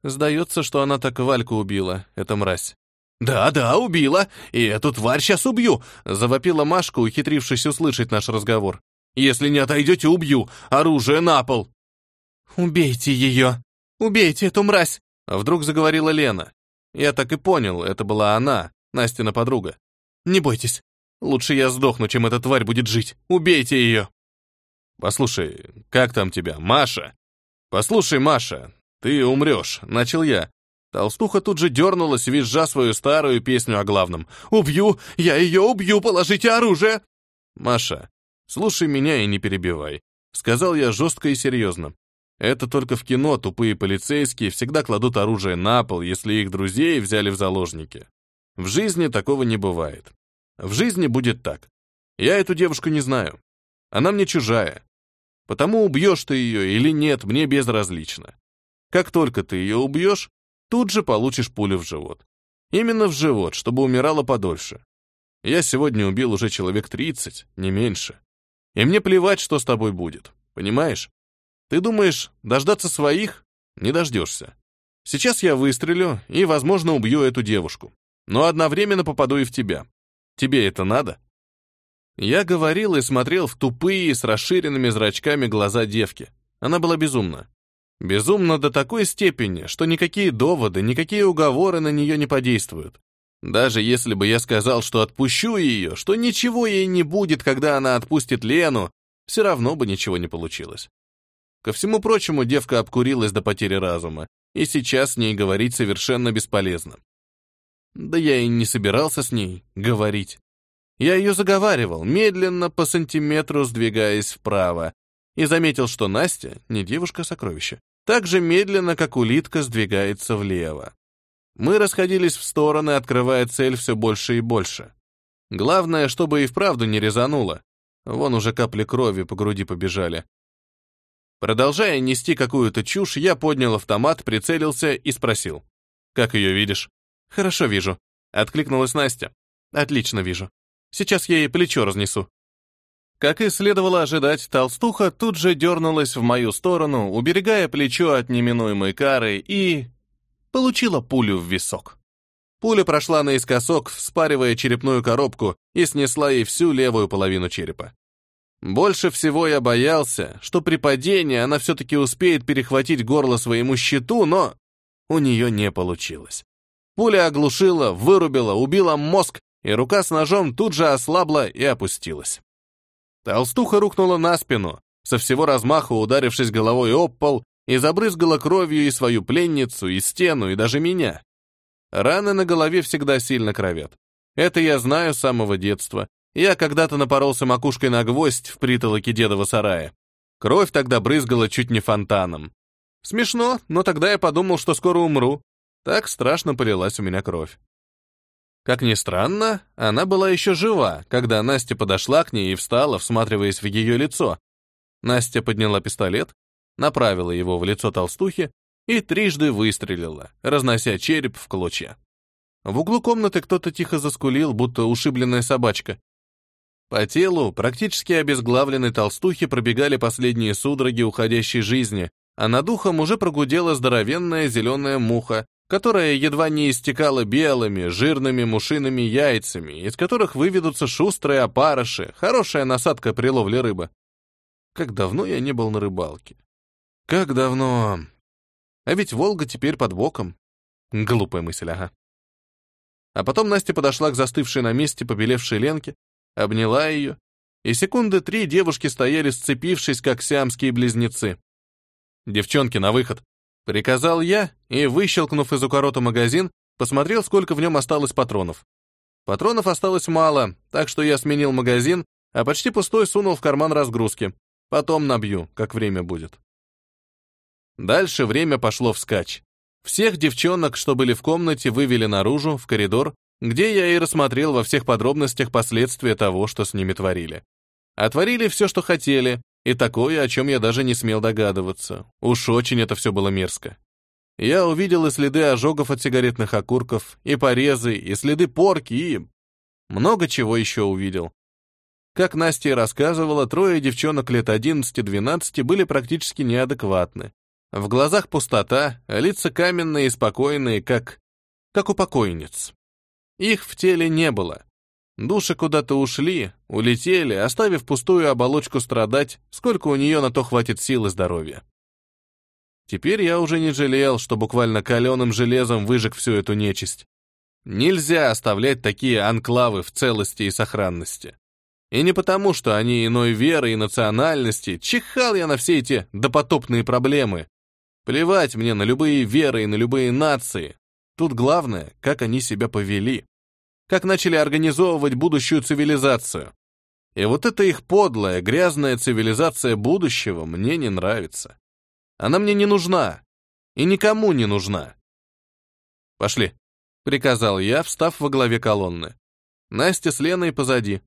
Сдается, что она так Вальку убила, эта мразь. «Да-да, убила, и эту тварь сейчас убью!» — завопила Машка, ухитрившись услышать наш разговор. «Если не отойдете, убью! Оружие на пол!» «Убейте ее! Убейте эту мразь!» — вдруг заговорила Лена. Я так и понял, это была она, Настина подруга. «Не бойтесь. Лучше я сдохну, чем эта тварь будет жить. Убейте ее!» «Послушай, как там тебя, Маша?» «Послушай, Маша, ты умрешь», — начал я. Толстуха тут же дернулась, визжа свою старую песню о главном. «Убью! Я ее убью! Положите оружие!» «Маша, слушай меня и не перебивай», — сказал я жестко и серьезно. «Это только в кино тупые полицейские всегда кладут оружие на пол, если их друзей взяли в заложники. В жизни такого не бывает. В жизни будет так. Я эту девушку не знаю. Она мне чужая. Потому убьешь ты ее или нет, мне безразлично. Как только ты ее убьешь, тут же получишь пулю в живот. Именно в живот, чтобы умирала подольше. Я сегодня убил уже человек 30, не меньше. И мне плевать, что с тобой будет. Понимаешь? Ты думаешь, дождаться своих? Не дождешься. Сейчас я выстрелю и, возможно, убью эту девушку. Но одновременно попаду и в тебя. Тебе это надо? Я говорил и смотрел в тупые, с расширенными зрачками глаза девки. Она была безумна. Безумно до такой степени, что никакие доводы, никакие уговоры на нее не подействуют. Даже если бы я сказал, что отпущу ее, что ничего ей не будет, когда она отпустит Лену, все равно бы ничего не получилось. Ко всему прочему, девка обкурилась до потери разума, и сейчас с ней говорить совершенно бесполезно. Да я и не собирался с ней говорить. Я ее заговаривал, медленно, по сантиметру сдвигаясь вправо, и заметил, что Настя, не девушка-сокровище, так же медленно, как улитка, сдвигается влево. Мы расходились в стороны, открывая цель все больше и больше. Главное, чтобы и вправду не резануло. Вон уже капли крови по груди побежали. Продолжая нести какую-то чушь, я поднял автомат, прицелился и спросил. «Как ее видишь?» «Хорошо вижу», — откликнулась Настя. «Отлично вижу. Сейчас я ей плечо разнесу». Как и следовало ожидать, толстуха тут же дернулась в мою сторону, уберегая плечо от неминуемой кары, и... получила пулю в висок. Пуля прошла наискосок, вспаривая черепную коробку, и снесла ей всю левую половину черепа. Больше всего я боялся, что при падении она все-таки успеет перехватить горло своему щиту, но у нее не получилось. Пуля оглушила, вырубила, убила мозг, и рука с ножом тут же ослабла и опустилась. Толстуха рухнула на спину, со всего размаха ударившись головой об пол, и забрызгала кровью и свою пленницу, и стену, и даже меня. Раны на голове всегда сильно кровят. Это я знаю с самого детства. Я когда-то напоролся макушкой на гвоздь в притолоке дедова сарая. Кровь тогда брызгала чуть не фонтаном. Смешно, но тогда я подумал, что скоро умру. Так страшно полилась у меня кровь. Как ни странно, она была еще жива, когда Настя подошла к ней и встала, всматриваясь в ее лицо. Настя подняла пистолет, направила его в лицо толстухи и трижды выстрелила, разнося череп в клочья. В углу комнаты кто-то тихо заскулил, будто ушибленная собачка. По телу, практически обезглавленной толстухи, пробегали последние судороги уходящей жизни, а над ухом уже прогудела здоровенная зеленая муха, которая едва не истекала белыми, жирными мушиными яйцами, из которых выведутся шустрые опарыши, хорошая насадка при ловле рыбы. Как давно я не был на рыбалке. Как давно... А ведь Волга теперь под боком. Глупая мысль, ага. А потом Настя подошла к застывшей на месте побелевшей Ленке, обняла ее, и секунды три девушки стояли, сцепившись, как сиамские близнецы. «Девчонки, на выход!» — приказал я, и, выщелкнув из укорота магазин, посмотрел, сколько в нем осталось патронов. Патронов осталось мало, так что я сменил магазин, а почти пустой сунул в карман разгрузки. Потом набью, как время будет. Дальше время пошло вскачь. Всех девчонок, что были в комнате, вывели наружу, в коридор, где я и рассмотрел во всех подробностях последствия того, что с ними творили. Отворили все, что хотели, и такое, о чем я даже не смел догадываться. Уж очень это все было мерзко. Я увидел и следы ожогов от сигаретных окурков, и порезы, и следы порки, и... Много чего еще увидел. Как Настя и рассказывала, трое девчонок лет 11-12 были практически неадекватны. В глазах пустота, лица каменные и спокойные, как... как у покойниц. Их в теле не было. Души куда-то ушли, улетели, оставив пустую оболочку страдать, сколько у нее на то хватит сил и здоровья. Теперь я уже не жалел, что буквально каленым железом выжег всю эту нечисть. Нельзя оставлять такие анклавы в целости и сохранности. И не потому, что они иной веры и национальности, чихал я на все эти допотопные проблемы, Плевать мне на любые веры и на любые нации. Тут главное, как они себя повели. Как начали организовывать будущую цивилизацию. И вот эта их подлая, грязная цивилизация будущего мне не нравится. Она мне не нужна. И никому не нужна. «Пошли», — приказал я, встав во главе колонны. Настя с Леной позади.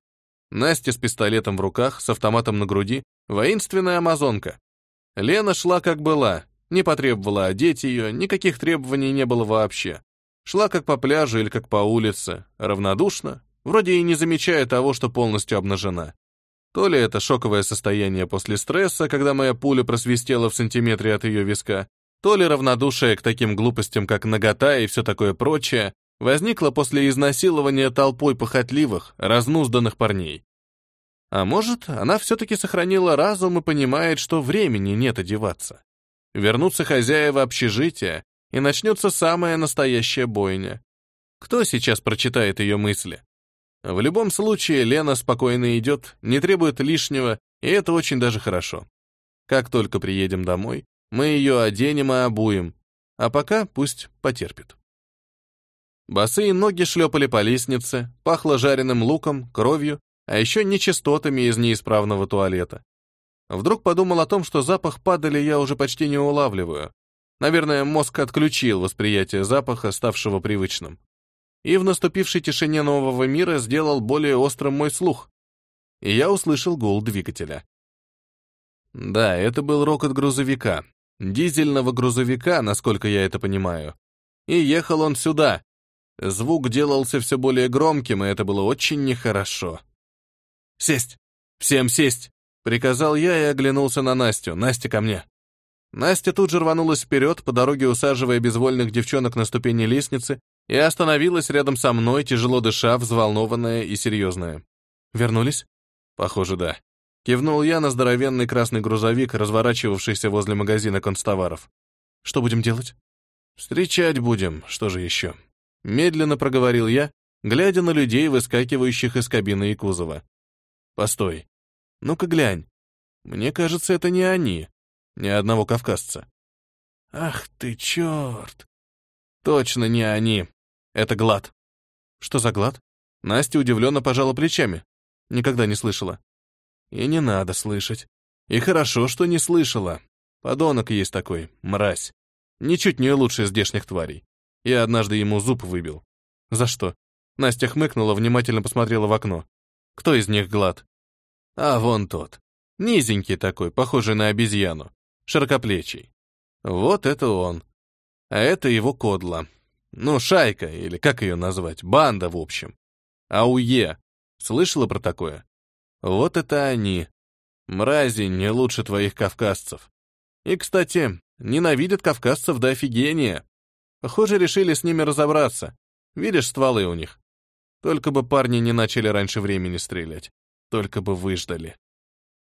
Настя с пистолетом в руках, с автоматом на груди, воинственная амазонка. Лена шла как была, не потребовала одеть ее, никаких требований не было вообще. Шла как по пляжу или как по улице, равнодушно, вроде и не замечая того, что полностью обнажена. То ли это шоковое состояние после стресса, когда моя пуля просвистела в сантиметре от ее виска, то ли равнодушие к таким глупостям, как нагота и все такое прочее, возникло после изнасилования толпой похотливых, разнузданных парней. А может, она все-таки сохранила разум и понимает, что времени нет одеваться. Вернутся хозяева общежития, и начнется самая настоящая бойня. Кто сейчас прочитает ее мысли? В любом случае, Лена спокойно идет, не требует лишнего, и это очень даже хорошо. Как только приедем домой, мы ее оденем и обуем, а пока пусть потерпит. Босые ноги шлепали по лестнице, пахло жареным луком, кровью, а еще нечистотами из неисправного туалета. Вдруг подумал о том, что запах падали я уже почти не улавливаю. Наверное, мозг отключил восприятие запаха, ставшего привычным. И в наступившей тишине нового мира сделал более острым мой слух. И я услышал гул двигателя. Да, это был рокот грузовика. Дизельного грузовика, насколько я это понимаю. И ехал он сюда. Звук делался все более громким, и это было очень нехорошо. «Сесть! Всем сесть!» Приказал я и оглянулся на Настю. «Настя, ко мне!» Настя тут же рванулась вперед, по дороге усаживая безвольных девчонок на ступени лестницы, и остановилась рядом со мной, тяжело дыша, взволнованная и серьезная. «Вернулись?» «Похоже, да». Кивнул я на здоровенный красный грузовик, разворачивавшийся возле магазина констоваров. «Что будем делать?» «Встречать будем, что же еще?» Медленно проговорил я, глядя на людей, выскакивающих из кабины и кузова. «Постой, ну-ка глянь. Мне кажется, это не они. Ни одного кавказца. Ах ты черт! Точно не они. Это глад. Что за глад? Настя удивленно пожала плечами. Никогда не слышала. И не надо слышать. И хорошо, что не слышала. Подонок есть такой, мразь. Ничуть не лучше здешних тварей. Я однажды ему зуб выбил. За что? Настя хмыкнула, внимательно посмотрела в окно. Кто из них глад? А вон тот. Низенький такой, похожий на обезьяну. Широкоплечий. Вот это он. А это его кодла. Ну, шайка, или как ее назвать, банда, в общем. АУЕ. Слышала про такое? Вот это они. Мрази не лучше твоих кавказцев. И, кстати, ненавидят кавказцев до офигения. Похоже, решили с ними разобраться. Видишь стволы у них? Только бы парни не начали раньше времени стрелять. Только бы выждали.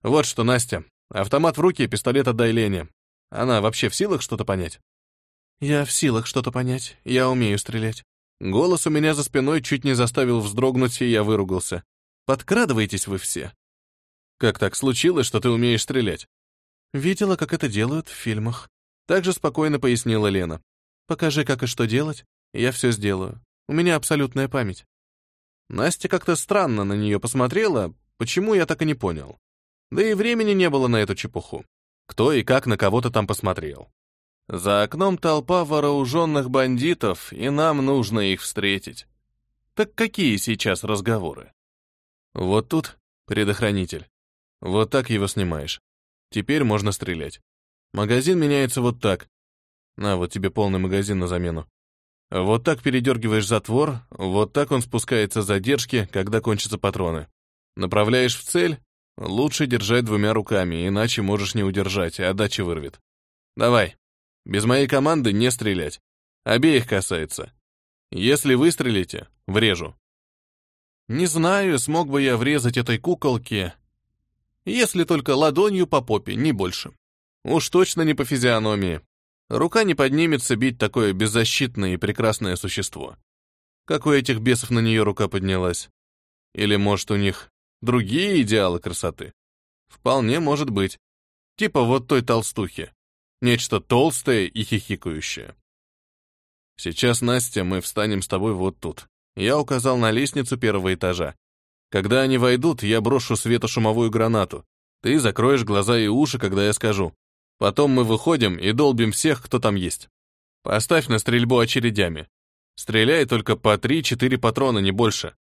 Вот что, Настя. Автомат в руки, пистолет отдай Лене. Она вообще в силах что-то понять? Я в силах что-то понять. Я умею стрелять. Голос у меня за спиной чуть не заставил вздрогнуть, и я выругался. «Подкрадываетесь вы все». «Как так случилось, что ты умеешь стрелять?» «Видела, как это делают в фильмах». Так же спокойно пояснила Лена. «Покажи, как и что делать, и я все сделаю. У меня абсолютная память». Настя как-то странно на нее посмотрела, почему я так и не понял. Да и времени не было на эту чепуху. Кто и как на кого-то там посмотрел. За окном толпа вооруженных бандитов, и нам нужно их встретить. Так какие сейчас разговоры? Вот тут предохранитель. Вот так его снимаешь. Теперь можно стрелять. Магазин меняется вот так. На, вот тебе полный магазин на замену. Вот так передергиваешь затвор, вот так он спускается с задержки, когда кончатся патроны. Направляешь в цель, лучше держать двумя руками, иначе можешь не удержать, а отдача вырвет. Давай. Без моей команды не стрелять. Обеих касается. Если выстрелите, врежу. Не знаю, смог бы я врезать этой куколке, если только ладонью по попе, не больше. Уж точно не по физиономии. Рука не поднимется бить такое беззащитное и прекрасное существо. Как у этих бесов на нее рука поднялась? Или, может, у них другие идеалы красоты? Вполне может быть. Типа вот той толстухи. Нечто толстое и хихикающее. Сейчас, Настя, мы встанем с тобой вот тут. Я указал на лестницу первого этажа. Когда они войдут, я брошу светошумовую гранату. Ты закроешь глаза и уши, когда я скажу. Потом мы выходим и долбим всех, кто там есть. Поставь на стрельбу очередями. Стреляй только по 3-4 патрона, не больше.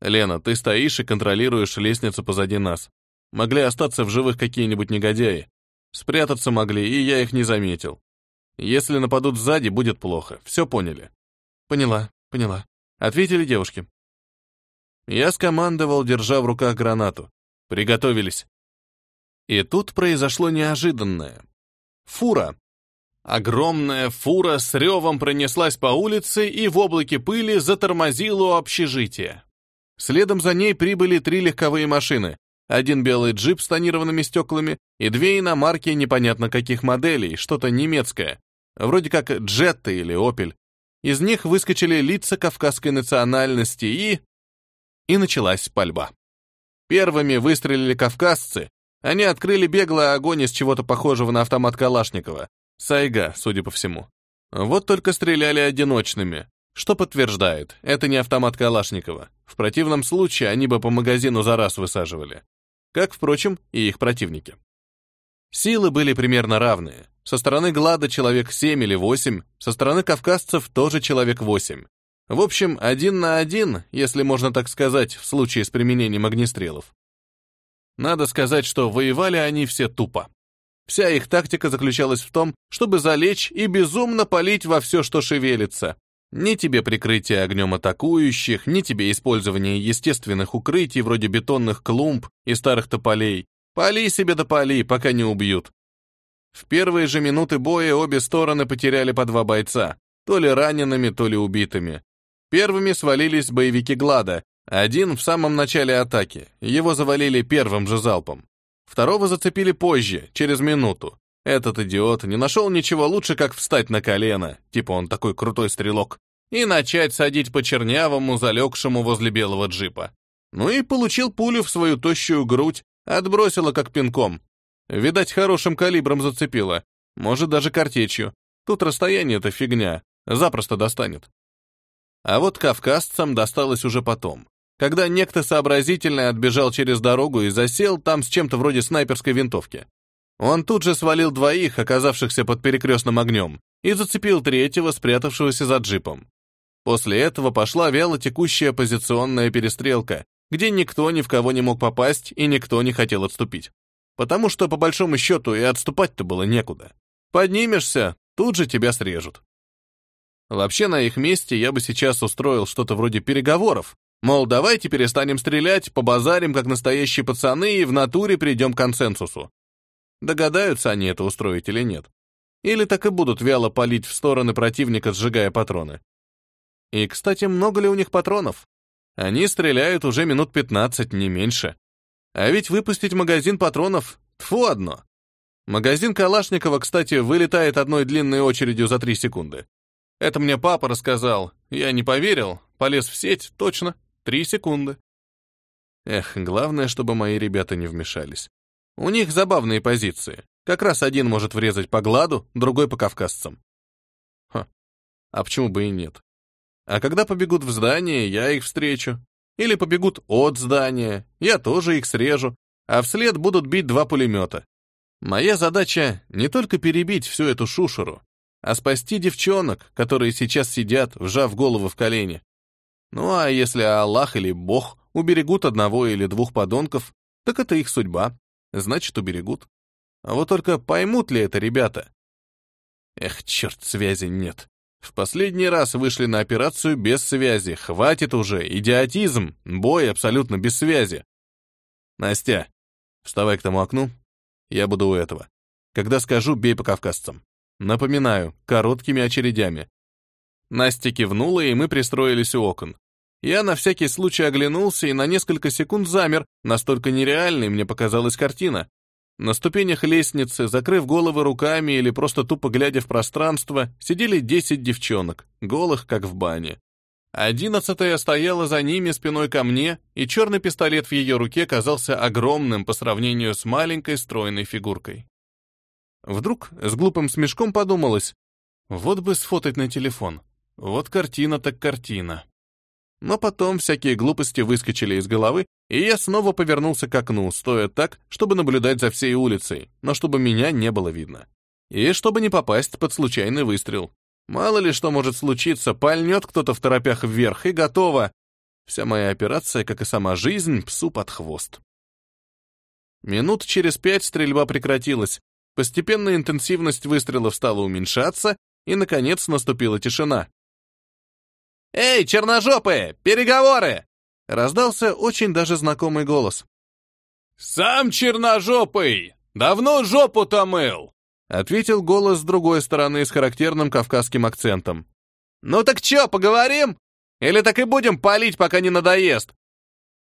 Лена, ты стоишь и контролируешь лестницу позади нас. Могли остаться в живых какие-нибудь негодяи. Спрятаться могли, и я их не заметил. Если нападут сзади, будет плохо. Все поняли? Поняла, поняла. Ответили девушки. Я скомандовал, держа в руках гранату. Приготовились. И тут произошло неожиданное. Фура. Огромная фура с ревом пронеслась по улице и в облаке пыли затормозила у общежития. Следом за ней прибыли три легковые машины, один белый джип с тонированными стеклами и две иномарки непонятно каких моделей, что-то немецкое, вроде как Джетта или Опель. Из них выскочили лица кавказской национальности и... И началась пальба. Первыми выстрелили кавказцы, они открыли беглый огонь из чего-то похожего на автомат Калашникова. Сайга, судя по всему. Вот только стреляли одиночными, что подтверждает, это не автомат Калашникова. В противном случае они бы по магазину за раз высаживали как, впрочем, и их противники. Силы были примерно равные. Со стороны Глада человек 7 или 8, со стороны кавказцев тоже человек 8. В общем, один на один, если можно так сказать, в случае с применением огнестрелов. Надо сказать, что воевали они все тупо. Вся их тактика заключалась в том, чтобы залечь и безумно палить во все, что шевелится, ни тебе прикрытие огнем атакующих, ни тебе использование естественных укрытий вроде бетонных клумб и старых тополей. Пали себе да пали, пока не убьют. В первые же минуты боя обе стороны потеряли по два бойца, то ли ранеными, то ли убитыми. Первыми свалились боевики Глада, один в самом начале атаки, его завалили первым же залпом. Второго зацепили позже, через минуту. Этот идиот не нашел ничего лучше, как встать на колено, типа он такой крутой стрелок, и начать садить по чернявому, залегшему возле белого джипа. Ну и получил пулю в свою тощую грудь, отбросила как пинком. Видать, хорошим калибром зацепила, может, даже картечью. Тут расстояние-то фигня, запросто достанет. А вот кавказцам досталось уже потом, когда некто сообразительный отбежал через дорогу и засел там с чем-то вроде снайперской винтовки. Он тут же свалил двоих, оказавшихся под перекрестным огнем, и зацепил третьего, спрятавшегося за джипом. После этого пошла вяло текущая позиционная перестрелка, где никто ни в кого не мог попасть и никто не хотел отступить. Потому что, по большому счету, и отступать-то было некуда. Поднимешься, тут же тебя срежут. Вообще, на их месте я бы сейчас устроил что-то вроде переговоров, мол, давайте перестанем стрелять, побазарим, как настоящие пацаны, и в натуре придем к консенсусу. Догадаются они это устроить или нет? Или так и будут вяло палить в стороны противника, сжигая патроны? И, кстати, много ли у них патронов? Они стреляют уже минут 15, не меньше. А ведь выпустить магазин патронов — тфу одно. Магазин Калашникова, кстати, вылетает одной длинной очередью за 3 секунды. Это мне папа рассказал. Я не поверил, полез в сеть, точно, три секунды. Эх, главное, чтобы мои ребята не вмешались. У них забавные позиции. Как раз один может врезать по гладу, другой по кавказцам. Ха, а почему бы и нет? А когда побегут в здание, я их встречу. Или побегут от здания, я тоже их срежу, а вслед будут бить два пулемета. Моя задача не только перебить всю эту шушеру, а спасти девчонок, которые сейчас сидят, вжав голову в колени. Ну а если Аллах или Бог уберегут одного или двух подонков, так это их судьба, значит, уберегут. А вот только поймут ли это ребята? Эх, черт, связи нет. В последний раз вышли на операцию без связи. Хватит уже, идиотизм, бой абсолютно без связи. Настя, вставай к тому окну. Я буду у этого. Когда скажу, бей по кавказцам. Напоминаю, короткими очередями. Настя кивнула, и мы пристроились у окон. Я на всякий случай оглянулся и на несколько секунд замер, настолько нереальной мне показалась картина. На ступенях лестницы, закрыв головы руками или просто тупо глядя в пространство, сидели десять девчонок, голых, как в бане. Одиннадцатая стояла за ними спиной ко мне, и черный пистолет в ее руке казался огромным по сравнению с маленькой стройной фигуркой. Вдруг с глупым смешком подумалось, вот бы сфотать на телефон. Вот картина так картина. Но потом всякие глупости выскочили из головы, и я снова повернулся к окну, стоя так, чтобы наблюдать за всей улицей, но чтобы меня не было видно. И чтобы не попасть под случайный выстрел. Мало ли что может случиться, пальнет кто-то в торопях вверх, и готово. Вся моя операция, как и сама жизнь, псу под хвост. Минут через пять стрельба прекратилась. Постепенно интенсивность выстрелов стала уменьшаться, и, наконец, наступила тишина. «Эй, черножопые, переговоры!» Раздался очень даже знакомый голос. «Сам черножопый! Давно жопу-то мыл!» Ответил голос с другой стороны с характерным кавказским акцентом. «Ну так чё, поговорим? Или так и будем палить, пока не надоест?»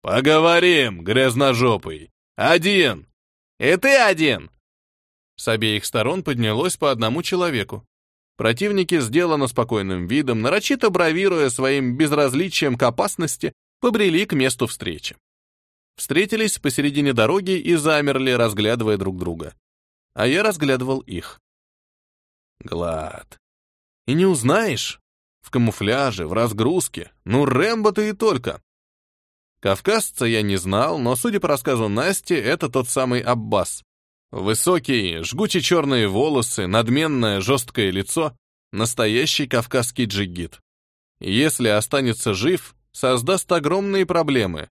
«Поговорим, грязножопый. Один!» «И ты один!» С обеих сторон поднялось по одному человеку. Противники, сделано спокойным видом, нарочито бравируя своим безразличием к опасности, побрели к месту встречи. Встретились посередине дороги и замерли, разглядывая друг друга. А я разглядывал их. Глад. И не узнаешь. В камуфляже, в разгрузке. Ну, Рэмбо ты и только. Кавказца я не знал, но, судя по рассказу Насти, это тот самый Аббас. Высокие, жгучие черные волосы, надменное, жесткое лицо, настоящий кавказский джигит. Если останется жив, создаст огромные проблемы.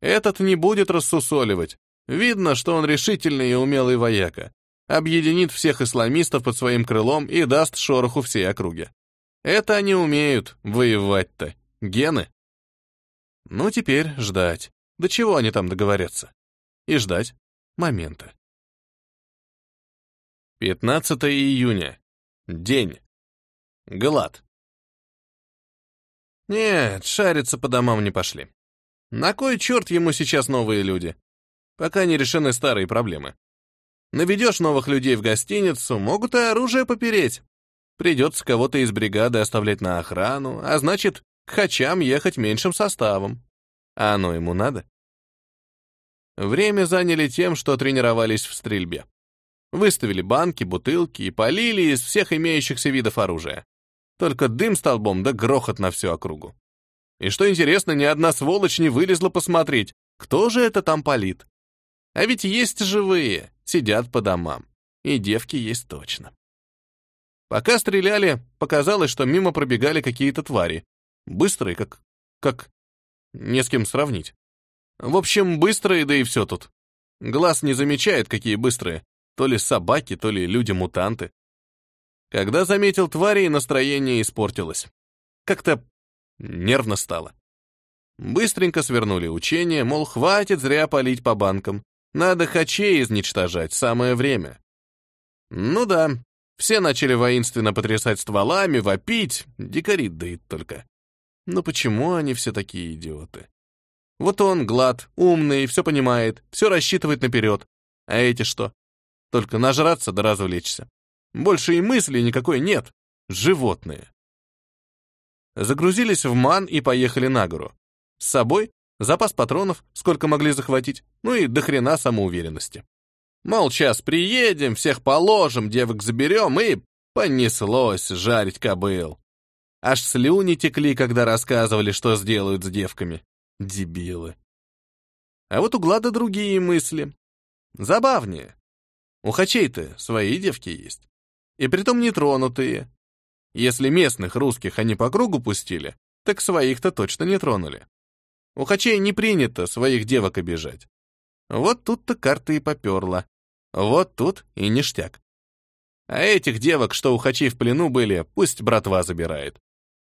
Этот не будет рассусоливать. Видно, что он решительный и умелый вояка. Объединит всех исламистов под своим крылом и даст шороху всей округе. Это они умеют, воевать-то. Гены. Ну, теперь ждать. До чего они там договорятся? И ждать момента. 15 июня. День. Глад. Нет, шариться по домам не пошли. На кой черт ему сейчас новые люди? Пока не решены старые проблемы. Наведешь новых людей в гостиницу, могут и оружие попереть. Придется кого-то из бригады оставлять на охрану, а значит, к хачам ехать меньшим составом. А оно ему надо? Время заняли тем, что тренировались в стрельбе. Выставили банки, бутылки и полили из всех имеющихся видов оружия. Только дым столбом да грохот на всю округу. И что интересно, ни одна сволочь не вылезла посмотреть, кто же это там палит. А ведь есть живые, сидят по домам. И девки есть точно. Пока стреляли, показалось, что мимо пробегали какие-то твари. Быстрые, как... как... Не с кем сравнить. В общем, быстрые, да и все тут. Глаз не замечает, какие быстрые. То ли собаки, то ли люди-мутанты. Когда заметил твари, настроение испортилось. Как-то нервно стало. Быстренько свернули учение, мол, хватит зря палить по банкам. Надо хачей изничтожать, самое время. Ну да, все начали воинственно потрясать стволами, вопить, дикари дают только. Но почему они все такие идиоты? Вот он, Глад, умный, все понимает, все рассчитывает наперед. А эти что? Только нажраться да развлечься. Больше и мысли никакой нет. Животные. Загрузились в ман и поехали на гору. С собой запас патронов, сколько могли захватить, ну и до хрена самоуверенности. Мол, сейчас приедем, всех положим, девок заберем, и понеслось жарить кобыл. Аж слюни текли, когда рассказывали, что сделают с девками. Дебилы. А вот у Глада другие мысли. Забавнее. У хачей-то свои девки есть. И притом нетронутые. Если местных русских они по кругу пустили, так своих-то точно не тронули. У хачей не принято своих девок обижать. Вот тут-то карта и поперла. Вот тут и ништяк. А этих девок, что у хачей в плену были, пусть братва забирает.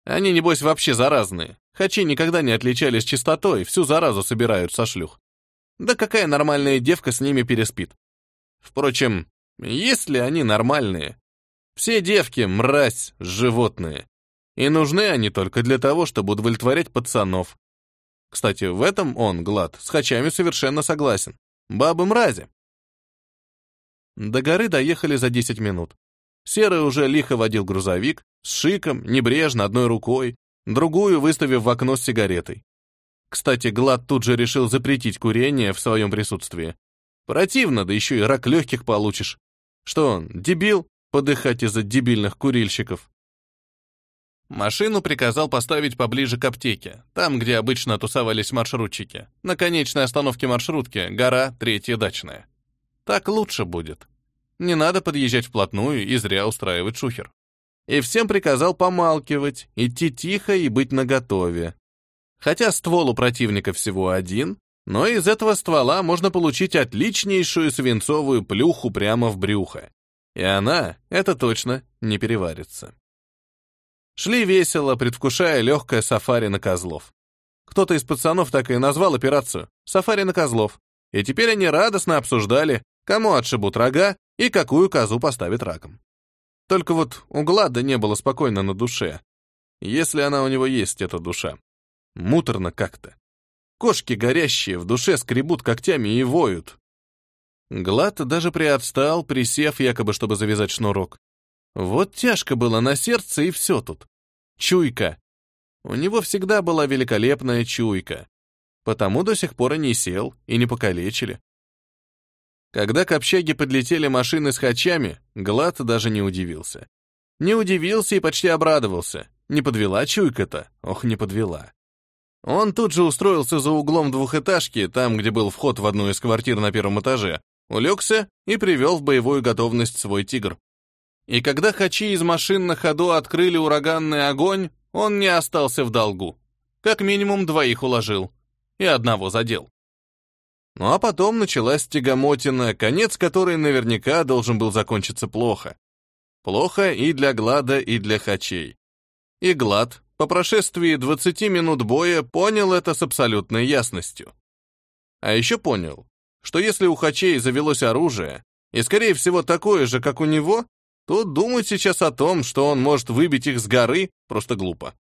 Они, небось, вообще заразные. Хачи никогда не отличались чистотой, всю заразу собирают со шлюх. Да какая нормальная девка с ними переспит? Впрочем, есть ли они нормальные? Все девки — мразь, животные. И нужны они только для того, чтобы удовлетворять пацанов. Кстати, в этом он, Глад, с хачами совершенно согласен. Бабы-мрази. До горы доехали за 10 минут. Серый уже лихо водил грузовик, с шиком, небрежно, одной рукой, другую выставив в окно с сигаретой. Кстати, Глад тут же решил запретить курение в своем присутствии. Противно, да еще и рак легких получишь. Что он, дебил, подыхать из-за дебильных курильщиков? Машину приказал поставить поближе к аптеке, там, где обычно тусовались маршрутчики. На конечной остановке маршрутки, гора, третья дачная. Так лучше будет. Не надо подъезжать вплотную и зря устраивать шухер. И всем приказал помалкивать, идти тихо и быть наготове. Хотя ствол у противника всего один, но из этого ствола можно получить отличнейшую свинцовую плюху прямо в брюхо. И она, это точно, не переварится. Шли весело, предвкушая легкое сафари на козлов. Кто-то из пацанов так и назвал операцию «Сафари на козлов», и теперь они радостно обсуждали, кому отшибут рога и какую козу поставят раком. Только вот у Глада не было спокойно на душе, если она у него есть, эта душа. Муторно как-то. Кошки горящие в душе скребут когтями и воют. Глад даже приотстал, присев якобы, чтобы завязать шнурок. Вот тяжко было на сердце, и все тут. Чуйка. У него всегда была великолепная чуйка. Потому до сих пор и не сел, и не покалечили. Когда к общаге подлетели машины с хачами, Глад даже не удивился. Не удивился и почти обрадовался. Не подвела чуйка-то? Ох, не подвела. Он тут же устроился за углом двухэтажки, там, где был вход в одну из квартир на первом этаже, улегся и привел в боевую готовность свой «Тигр». И когда хачи из машин на ходу открыли ураганный огонь, он не остался в долгу. Как минимум двоих уложил. И одного задел. Ну а потом началась тягомотина, конец которой наверняка должен был закончиться плохо. Плохо и для Глада, и для хачей. И Глад, по прошествии 20 минут боя понял это с абсолютной ясностью. А еще понял, что если у Хачей завелось оружие, и, скорее всего, такое же, как у него, то думать сейчас о том, что он может выбить их с горы, просто глупо.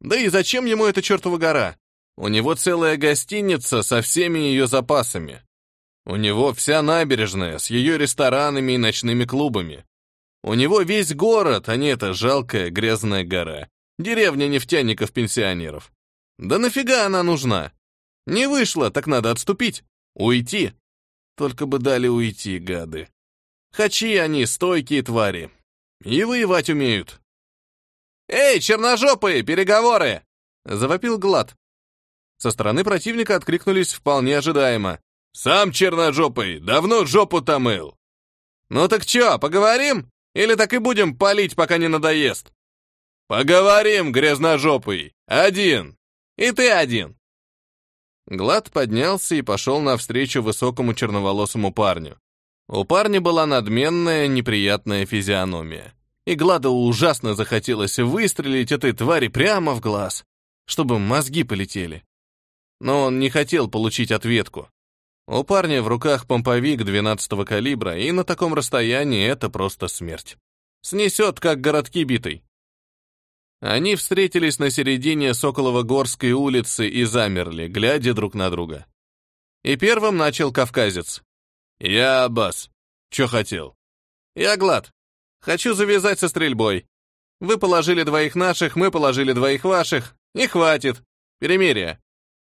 Да и зачем ему эта чертова гора? У него целая гостиница со всеми ее запасами. У него вся набережная с ее ресторанами и ночными клубами. У него весь город, а не эта жалкая грязная гора. Деревня нефтяников-пенсионеров. Да нафига она нужна? Не вышло, так надо отступить. Уйти. Только бы дали уйти, гады. Хачи они, стойкие твари. И воевать умеют. «Эй, черножопые, переговоры!» — завопил Глад. Со стороны противника откликнулись вполне ожидаемо. «Сам черножопый, давно жопу тамыл!» «Ну так чё, поговорим? Или так и будем палить, пока не надоест?» «Поговорим, грязножопый! Один! И ты один!» Глад поднялся и пошел навстречу высокому черноволосому парню. У парня была надменная, неприятная физиономия. И Гладу ужасно захотелось выстрелить этой твари прямо в глаз, чтобы мозги полетели. Но он не хотел получить ответку. У парня в руках помповик 12-го калибра, и на таком расстоянии это просто смерть. Снесет, как городки битый. Они встретились на середине Соколово-Горской улицы и замерли, глядя друг на друга. И первым начал кавказец. «Я Аббас. Чё хотел?» «Я Глад. Хочу завязать со стрельбой. Вы положили двоих наших, мы положили двоих ваших. И хватит. Перемирие.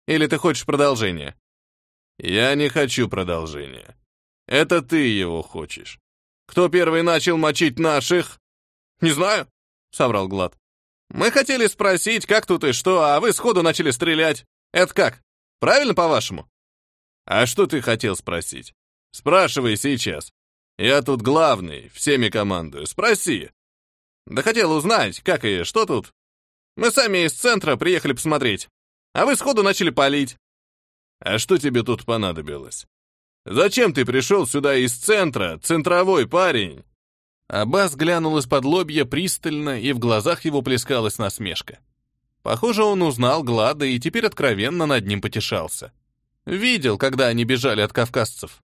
Или ты хочешь продолжение? Я не хочу продолжения. Это ты его хочешь. Кто первый начал мочить наших? Не знаю, соврал Глад. Мы хотели спросить, как тут и что, а вы сходу начали стрелять. Это как? Правильно, по-вашему? А что ты хотел спросить? Спрашивай сейчас. Я тут главный, всеми командую. Спроси. Да хотел узнать, как и что тут. Мы сами из центра приехали посмотреть. А вы сходу начали палить. А что тебе тут понадобилось? Зачем ты пришел сюда из центра, центровой парень? Аббас глянул из-под лобья пристально, и в глазах его плескалась насмешка. Похоже, он узнал Глада и теперь откровенно над ним потешался. Видел, когда они бежали от кавказцев.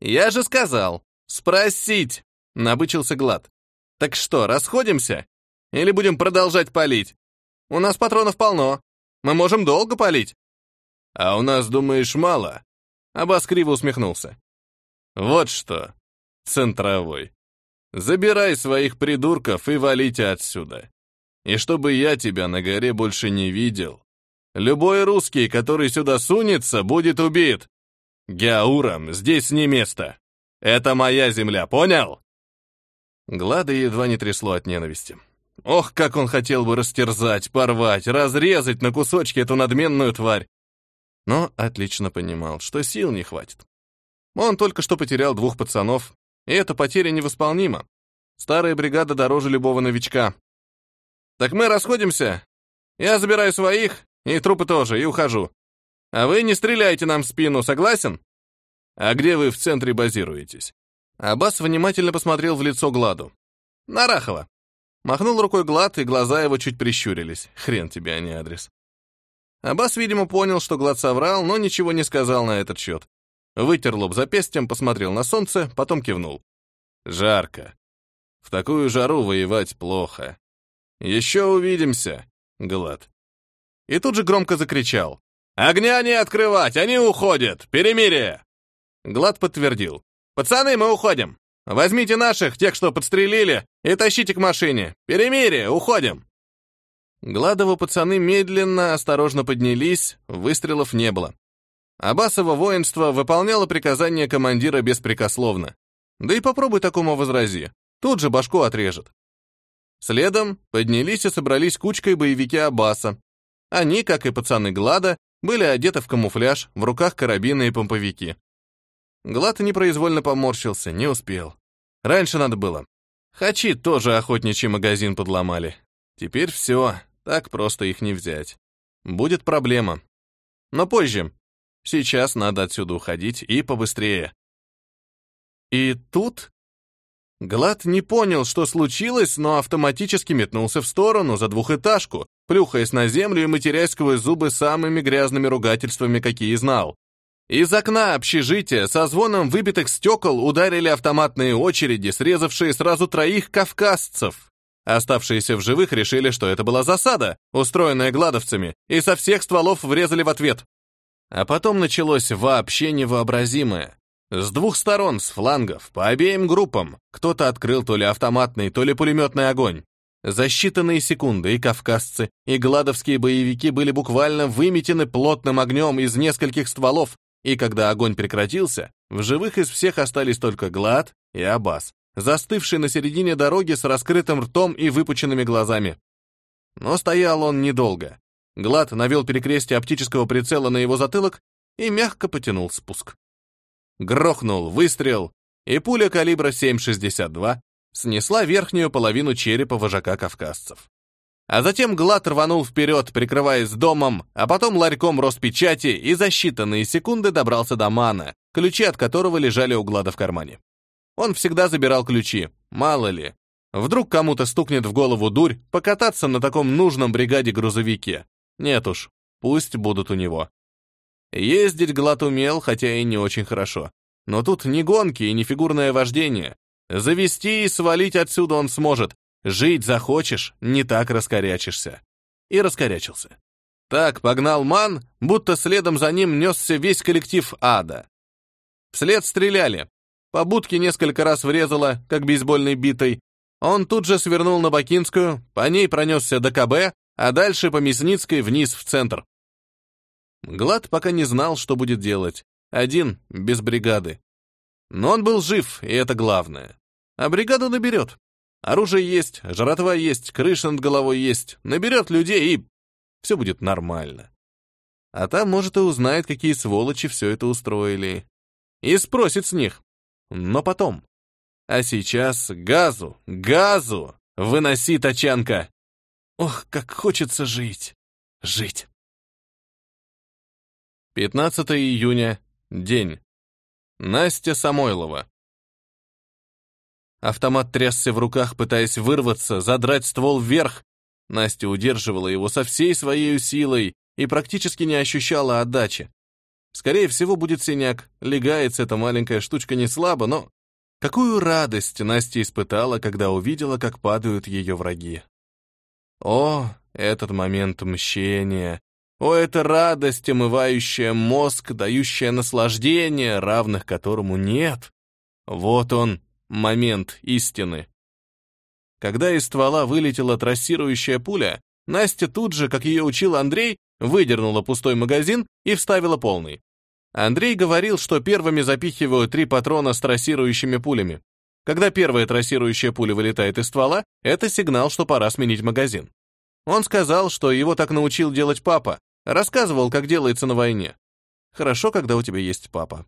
«Я же сказал, спросить!» — набычился Глад. «Так что, расходимся? Или будем продолжать палить? У нас патронов полно. Мы можем долго палить». «А у нас, думаешь, мало?» Аббас криво усмехнулся. «Вот что, центровой. Забирай своих придурков и валите отсюда. И чтобы я тебя на горе больше не видел. Любой русский, который сюда сунется, будет убит. Геаурам, здесь не место. Это моя земля, понял?» Глада едва не трясло от ненависти. Ох, как он хотел бы растерзать, порвать, разрезать на кусочки эту надменную тварь. Но отлично понимал, что сил не хватит. Он только что потерял двух пацанов, и эта потеря невосполнима. Старая бригада дороже любого новичка. Так мы расходимся. Я забираю своих, и трупы тоже, и ухожу. А вы не стреляйте нам в спину, согласен? А где вы в центре базируетесь? Аббас внимательно посмотрел в лицо Гладу. Нарахова. Махнул рукой Глад, и глаза его чуть прищурились. Хрен тебе, а не адрес. Аббас, видимо, понял, что Глад соврал, но ничего не сказал на этот счет. Вытер лоб запястьем, посмотрел на солнце, потом кивнул. «Жарко. В такую жару воевать плохо. Еще увидимся, Глад». И тут же громко закричал. «Огня не открывать! Они уходят! Перемирие!» Глад подтвердил. «Пацаны, мы уходим! Возьмите наших, тех, что подстрелили, и тащите к машине! Перемирие! Уходим!» Гладово пацаны медленно, осторожно поднялись, выстрелов не было. Абасово воинство выполняло приказания командира беспрекословно. Да и попробуй такому возрази. Тут же башку отрежет. Следом поднялись и собрались кучкой боевики Аббаса. Они, как и пацаны Глада, были одеты в камуфляж, в руках карабины и помповики. Глад непроизвольно поморщился, не успел. Раньше надо было. Хачи тоже охотничий магазин подломали. Теперь все, так просто их не взять. Будет проблема. Но позже, Сейчас надо отсюда уходить и побыстрее. И тут... Глад не понял, что случилось, но автоматически метнулся в сторону, за двухэтажку, плюхаясь на землю и матерясь сквозь зубы самыми грязными ругательствами, какие знал. Из окна общежития со звоном выбитых стекол ударили автоматные очереди, срезавшие сразу троих кавказцев. Оставшиеся в живых решили, что это была засада, устроенная гладовцами, и со всех стволов врезали в ответ. А потом началось вообще невообразимое. С двух сторон, с флангов, по обеим группам, кто-то открыл то ли автоматный, то ли пулеметный огонь. За считанные секунды и кавказцы, и гладовские боевики были буквально выметены плотным огнем из нескольких стволов, и когда огонь прекратился, в живых из всех остались только Глад и Абас, застывший на середине дороги с раскрытым ртом и выпученными глазами. Но стоял он недолго. Глад навел перекрестие оптического прицела на его затылок и мягко потянул спуск. Грохнул выстрел, и пуля калибра 7,62 снесла верхнюю половину черепа вожака кавказцев. А затем Глад рванул вперед, прикрываясь домом, а потом ларьком Роспечати и за считанные секунды добрался до Мана, ключи от которого лежали у Глада в кармане. Он всегда забирал ключи, мало ли. Вдруг кому-то стукнет в голову дурь покататься на таком нужном бригаде грузовике, нет уж, пусть будут у него. Ездить Глад умел, хотя и не очень хорошо. Но тут не гонки и не фигурное вождение. Завести и свалить отсюда он сможет. Жить захочешь, не так раскорячишься. И раскорячился. Так погнал Ман, будто следом за ним несся весь коллектив ада. Вслед стреляли. По будке несколько раз врезало, как бейсбольной битой, Он тут же свернул на Бакинскую, по ней пронесся до КБ, а дальше по Мясницкой вниз в центр. Глад пока не знал, что будет делать. Один, без бригады. Но он был жив, и это главное. А бригаду наберет. Оружие есть, жратва есть, крыша над головой есть. Наберет людей, и все будет нормально. А там, может, и узнает, какие сволочи все это устроили. И спросит с них. Но потом. А сейчас газу, газу! Выноси, тачанка! Ох, как хочется жить! Жить! 15 июня. День. Настя Самойлова. Автомат трясся в руках, пытаясь вырваться, задрать ствол вверх. Настя удерживала его со всей своей силой и практически не ощущала отдачи. Скорее всего, будет синяк. Легается эта маленькая штучка не слабо, но... Какую радость Настя испытала, когда увидела, как падают ее враги. О, этот момент мщения! О, эта радость, омывающая мозг, дающая наслаждение, равных которому нет! Вот он, момент истины. Когда из ствола вылетела трассирующая пуля, Настя тут же, как ее учил Андрей, выдернула пустой магазин и вставила полный. Андрей говорил, что первыми запихивают три патрона с трассирующими пулями. Когда первая трассирующая пуля вылетает из ствола, это сигнал, что пора сменить магазин. Он сказал, что его так научил делать папа, рассказывал, как делается на войне. Хорошо, когда у тебя есть папа.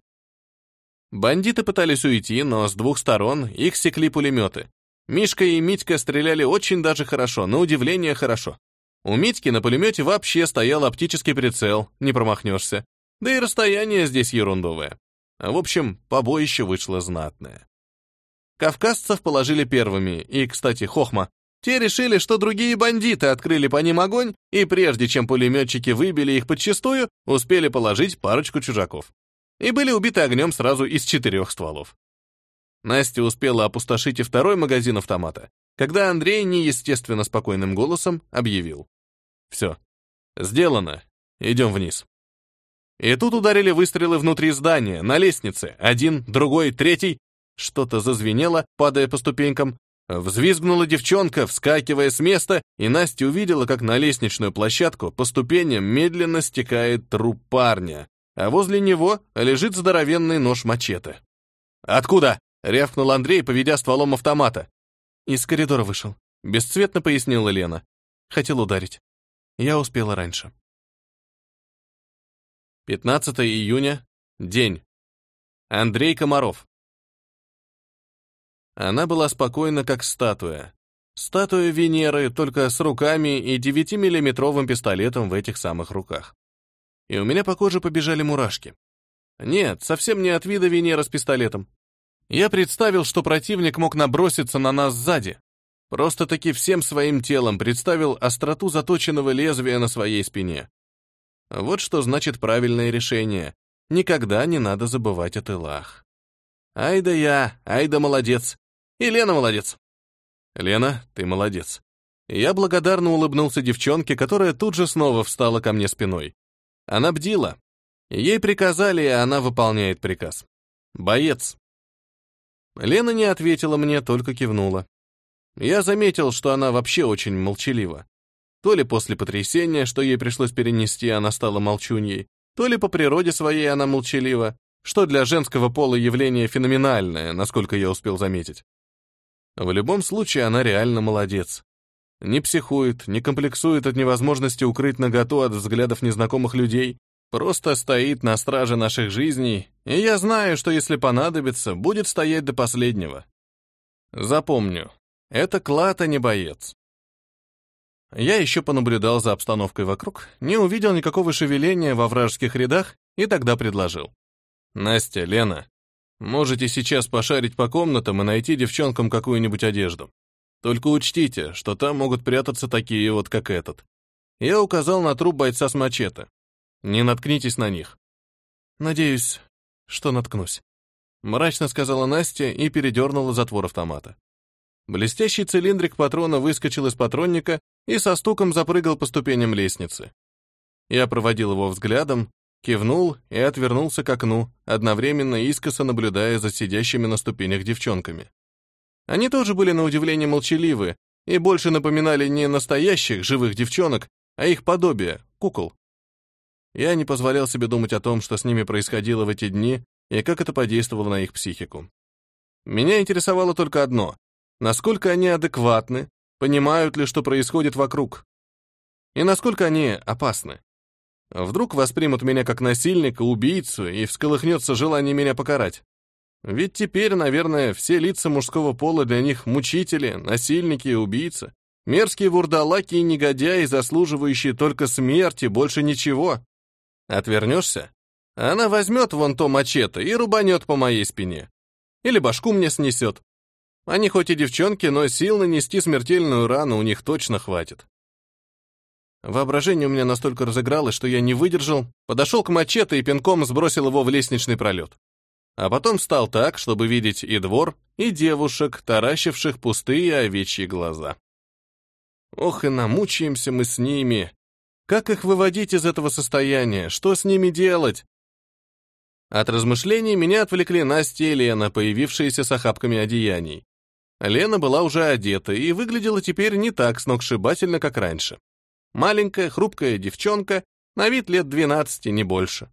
Бандиты пытались уйти, но с двух сторон их секли пулеметы. Мишка и Митька стреляли очень даже хорошо, на удивление хорошо. У Митьки на пулемете вообще стоял оптический прицел, не промахнешься. Да и расстояние здесь ерундовое. В общем, побоище вышло знатное. Кавказцев положили первыми, и, кстати, хохма. Те решили, что другие бандиты открыли по ним огонь, и прежде чем пулеметчики выбили их подчистую, успели положить парочку чужаков. И были убиты огнем сразу из четырех стволов. Настя успела опустошить и второй магазин автомата, когда Андрей неестественно спокойным голосом объявил. «Все. Сделано. Идем вниз». И тут ударили выстрелы внутри здания, на лестнице. Один, другой, третий. Что-то зазвенело, падая по ступенькам. Взвизгнула девчонка, вскакивая с места, и Настя увидела, как на лестничную площадку по ступеням медленно стекает труп парня, а возле него лежит здоровенный нож-мачете. «Откуда?» — рявкнул Андрей, поведя стволом автомата. «Из коридора вышел», — бесцветно пояснила Лена. «Хотел ударить. Я успела раньше». 15 июня. День. Андрей Комаров. Она была спокойна, как статуя. Статуя Венеры, только с руками и 9-миллиметровым пистолетом в этих самых руках. И у меня по коже побежали мурашки. Нет, совсем не от вида Венера с пистолетом. Я представил, что противник мог наброситься на нас сзади. Просто-таки всем своим телом представил остроту заточенного лезвия на своей спине. Вот что значит правильное решение. Никогда не надо забывать о тылах. Ай да я, ай да молодец. И Лена молодец. Лена, ты молодец. Я благодарно улыбнулся девчонке, которая тут же снова встала ко мне спиной. Она бдила. Ей приказали, и она выполняет приказ. Боец. Лена не ответила мне, только кивнула. Я заметил, что она вообще очень молчалива. То ли после потрясения, что ей пришлось перенести, она стала молчуньей, то ли по природе своей она молчалива, что для женского пола явление феноменальное, насколько я успел заметить. В любом случае, она реально молодец. Не психует, не комплексует от невозможности укрыть наготу от взглядов незнакомых людей, просто стоит на страже наших жизней, и я знаю, что если понадобится, будет стоять до последнего. Запомню, это клад, а не боец. Я еще понаблюдал за обстановкой вокруг, не увидел никакого шевеления во вражеских рядах и тогда предложил. «Настя, Лена, можете сейчас пошарить по комнатам и найти девчонкам какую-нибудь одежду. Только учтите, что там могут прятаться такие вот, как этот». Я указал на труп бойца с мачете. «Не наткнитесь на них». «Надеюсь, что наткнусь», — мрачно сказала Настя и передернула затвор автомата. Блестящий цилиндрик патрона выскочил из патронника и со стуком запрыгал по ступеням лестницы. Я проводил его взглядом, кивнул и отвернулся к окну, одновременно искоса наблюдая за сидящими на ступенях девчонками. Они тоже были на удивление молчаливы и больше напоминали не настоящих живых девчонок, а их подобие, кукол. Я не позволял себе думать о том, что с ними происходило в эти дни и как это подействовало на их психику. Меня интересовало только одно — насколько они адекватны, понимают ли, что происходит вокруг, и насколько они опасны. Вдруг воспримут меня как насильника, убийцу, и всколыхнется желание меня покарать. Ведь теперь, наверное, все лица мужского пола для них мучители, насильники и убийцы. Мерзкие вурдалаки и негодяи, заслуживающие только смерти, больше ничего. Отвернешься? Она возьмет вон то мачете и рубанет по моей спине. Или башку мне снесет. Они хоть и девчонки, но сил нанести смертельную рану у них точно хватит. Воображение у меня настолько разыгралось, что я не выдержал, подошел к мачете и пинком сбросил его в лестничный пролет. А потом встал так, чтобы видеть и двор, и девушек, таращивших пустые овечьи глаза. Ох, и намучаемся мы с ними. Как их выводить из этого состояния? Что с ними делать? От размышлений меня отвлекли Настя и Лена, появившиеся с охапками одеяний. Лена была уже одета и выглядела теперь не так сногсшибательно, как раньше. Маленькая, хрупкая девчонка, на вид лет 12, не больше.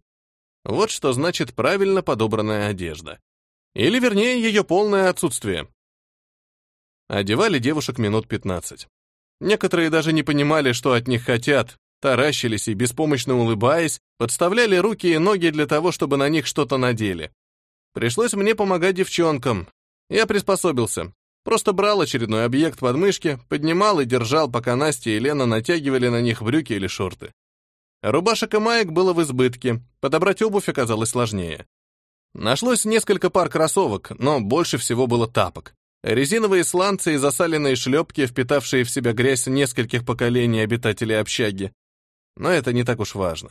Вот что значит правильно подобранная одежда. Или, вернее, ее полное отсутствие. Одевали девушек минут 15. Некоторые даже не понимали, что от них хотят, таращились и, беспомощно улыбаясь, подставляли руки и ноги для того, чтобы на них что-то надели. Пришлось мне помогать девчонкам. Я приспособился. Просто брал очередной объект под мышки, поднимал и держал, пока Настя и Лена натягивали на них брюки или шорты. Рубашек и маек было в избытке, подобрать обувь оказалось сложнее. Нашлось несколько пар кроссовок, но больше всего было тапок. Резиновые сланцы и засаленные шлепки, впитавшие в себя грязь нескольких поколений обитателей общаги. Но это не так уж важно.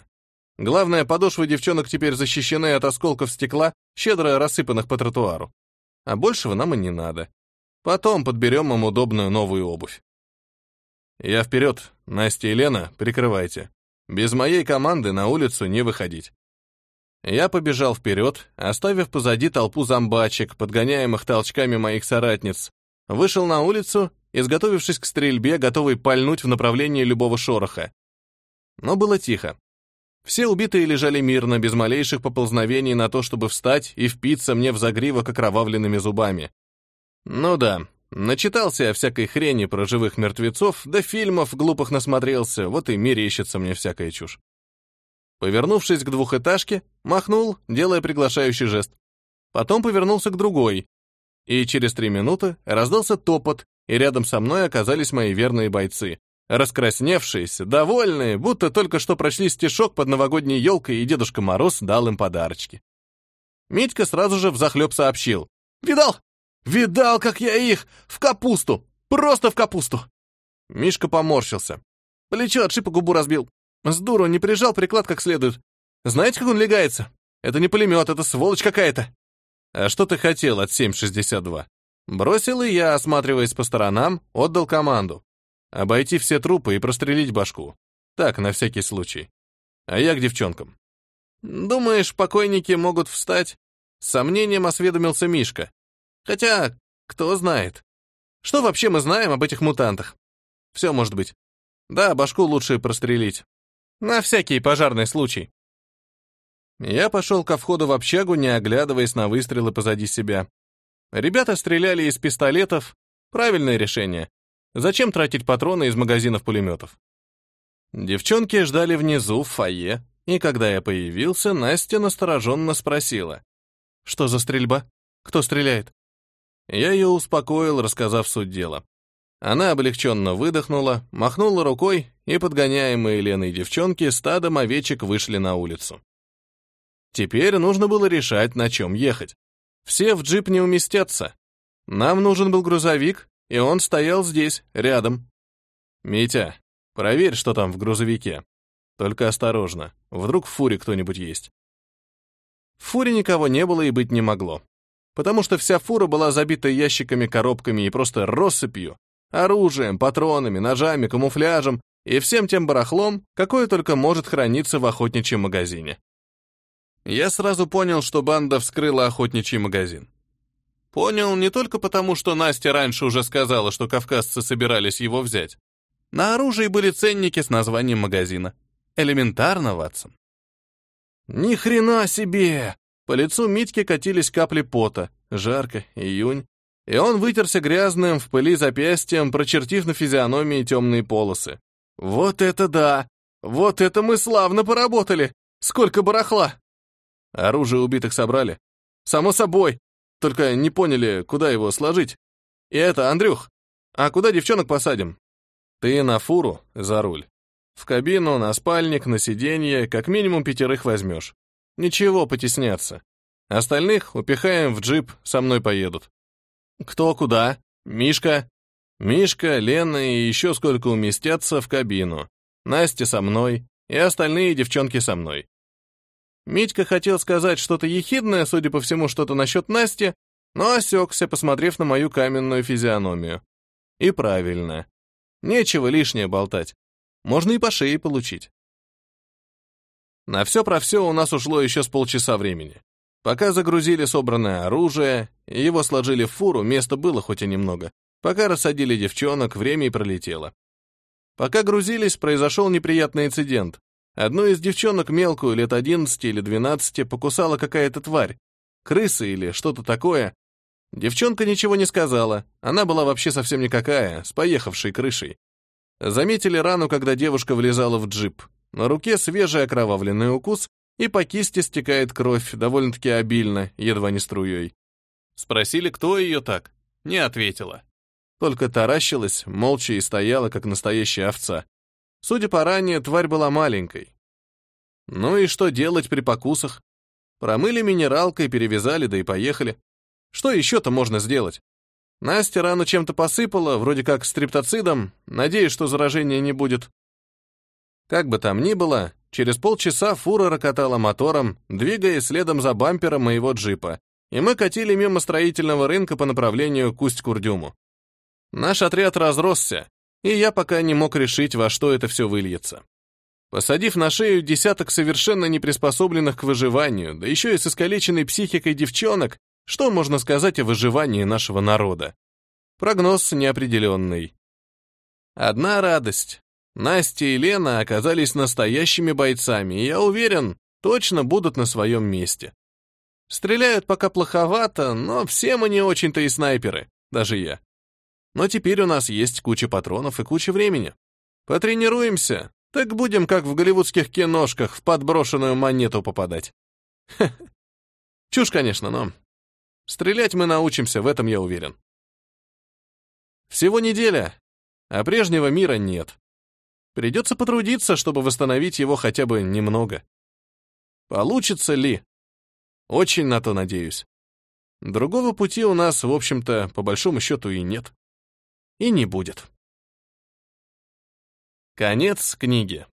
Главное, подошвы девчонок теперь защищены от осколков стекла, щедро рассыпанных по тротуару. А большего нам и не надо. Потом подберем им удобную новую обувь. Я вперед, Настя и Лена, прикрывайте. Без моей команды на улицу не выходить. Я побежал вперед, оставив позади толпу зомбачек, подгоняемых толчками моих соратниц, вышел на улицу, изготовившись к стрельбе, готовый пальнуть в направлении любого шороха. Но было тихо. Все убитые лежали мирно, без малейших поползновений на то, чтобы встать и впиться мне в загривок окровавленными зубами. Ну да, начитался я всякой хрени про живых мертвецов, да фильмов глупых насмотрелся, вот и мерещится мне всякая чушь. Повернувшись к двухэтажке, махнул, делая приглашающий жест. Потом повернулся к другой, и через три минуты раздался топот, и рядом со мной оказались мои верные бойцы, раскрасневшиеся, довольные, будто только что прочли стишок под новогодней елкой, и Дедушка Мороз дал им подарочки. Митька сразу же взахлеб сообщил. «Видал? Видал, как я их! В капусту! Просто в капусту!» Мишка поморщился. Плечо отшиб и губу разбил. С дуру не прижал приклад как следует. Знаете, как он легается? Это не пулемет, это сволочь какая-то. А что ты хотел от 7.62? Бросил и я, осматриваясь по сторонам, отдал команду. Обойти все трупы и прострелить башку. Так, на всякий случай. А я к девчонкам. Думаешь, покойники могут встать? С сомнением осведомился Мишка. Хотя, кто знает. Что вообще мы знаем об этих мутантах? Все может быть. Да, башку лучше прострелить. На всякий пожарный случай. Я пошел ко входу в общагу, не оглядываясь на выстрелы позади себя. Ребята стреляли из пистолетов. Правильное решение. Зачем тратить патроны из магазинов пулеметов? Девчонки ждали внизу, в фойе, и когда я появился, Настя настороженно спросила. «Что за стрельба? Кто стреляет?» Я ее успокоил, рассказав суть дела. Она облегченно выдохнула, махнула рукой, и подгоняемые Леной девчонки стадом овечек вышли на улицу. Теперь нужно было решать, на чем ехать. Все в джип не уместятся. Нам нужен был грузовик, и он стоял здесь, рядом. «Митя, проверь, что там в грузовике. Только осторожно, вдруг в фуре кто-нибудь есть». В фуре никого не было и быть не могло потому что вся фура была забита ящиками, коробками и просто россыпью, оружием, патронами, ножами, камуфляжем и всем тем барахлом, какое только может храниться в охотничьем магазине. Я сразу понял, что банда вскрыла охотничий магазин. Понял не только потому, что Настя раньше уже сказала, что кавказцы собирались его взять. На оружии были ценники с названием магазина. Элементарно, Ватсон. Ни хрена себе! По лицу Митьки катились капли пота. Жарко, июнь. И он вытерся грязным в пыли запястьем, прочертив на физиономии темные полосы. Вот это да! Вот это мы славно поработали! Сколько барахла! Оружие убитых собрали. Само собой. Только не поняли, куда его сложить. И это, Андрюх, а куда девчонок посадим? Ты на фуру, за руль. В кабину, на спальник, на сиденье, как минимум пятерых возьмешь. Ничего потесняться. Остальных упихаем в джип, со мной поедут. Кто куда? Мишка? Мишка, Лена и еще сколько уместятся в кабину. Настя со мной, и остальные девчонки со мной. Митька хотел сказать что-то ехидное, судя по всему, что-то насчет Насти, но осекся, посмотрев на мою каменную физиономию. И правильно. Нечего лишнее болтать. Можно и по шее получить. На все про все у нас ушло еще с полчаса времени. Пока загрузили собранное оружие, его сложили в фуру, места было хоть и немного. Пока рассадили девчонок, время и пролетело. Пока грузились, произошел неприятный инцидент. Одну из девчонок мелкую, лет 11 или 12, покусала какая-то тварь. Крыса или что-то такое. Девчонка ничего не сказала. Она была вообще совсем никакая, с поехавшей крышей. Заметили рану, когда девушка влезала в джип. На руке свежий окровавленный укус, и по кисти стекает кровь, довольно-таки обильно, едва не струей. Спросили, кто ее так. Не ответила. Только таращилась, молча и стояла, как настоящая овца. Судя по ране, тварь была маленькой. Ну и что делать при покусах? Промыли минералкой, перевязали, да и поехали. Что еще-то можно сделать? Настя рану чем-то посыпала, вроде как стриптоцидом, надеюсь, что заражения не будет. Как бы там ни было, через полчаса фура рокотала мотором, двигаясь следом за бампером моего джипа, и мы катили мимо строительного рынка по направлению к Усть-Курдюму. Наш отряд разросся, и я пока не мог решить, во что это все выльется. Посадив на шею десяток совершенно не приспособленных к выживанию, да еще и с искалеченной психикой девчонок, что можно сказать о выживании нашего народа? Прогноз неопределенный. Одна радость. Настя и Лена оказались настоящими бойцами, и я уверен, точно будут на своем месте. Стреляют пока плоховато, но все мы не очень-то и снайперы, даже я. Но теперь у нас есть куча патронов и куча времени. Потренируемся, так будем, как в голливудских киношках, в подброшенную монету попадать. Чушь, конечно, но стрелять мы научимся, в этом я уверен. Всего неделя, а прежнего мира нет. Придется потрудиться, чтобы восстановить его хотя бы немного. Получится ли? Очень на то надеюсь. Другого пути у нас, в общем-то, по большому счету и нет и не будет. Конец книги.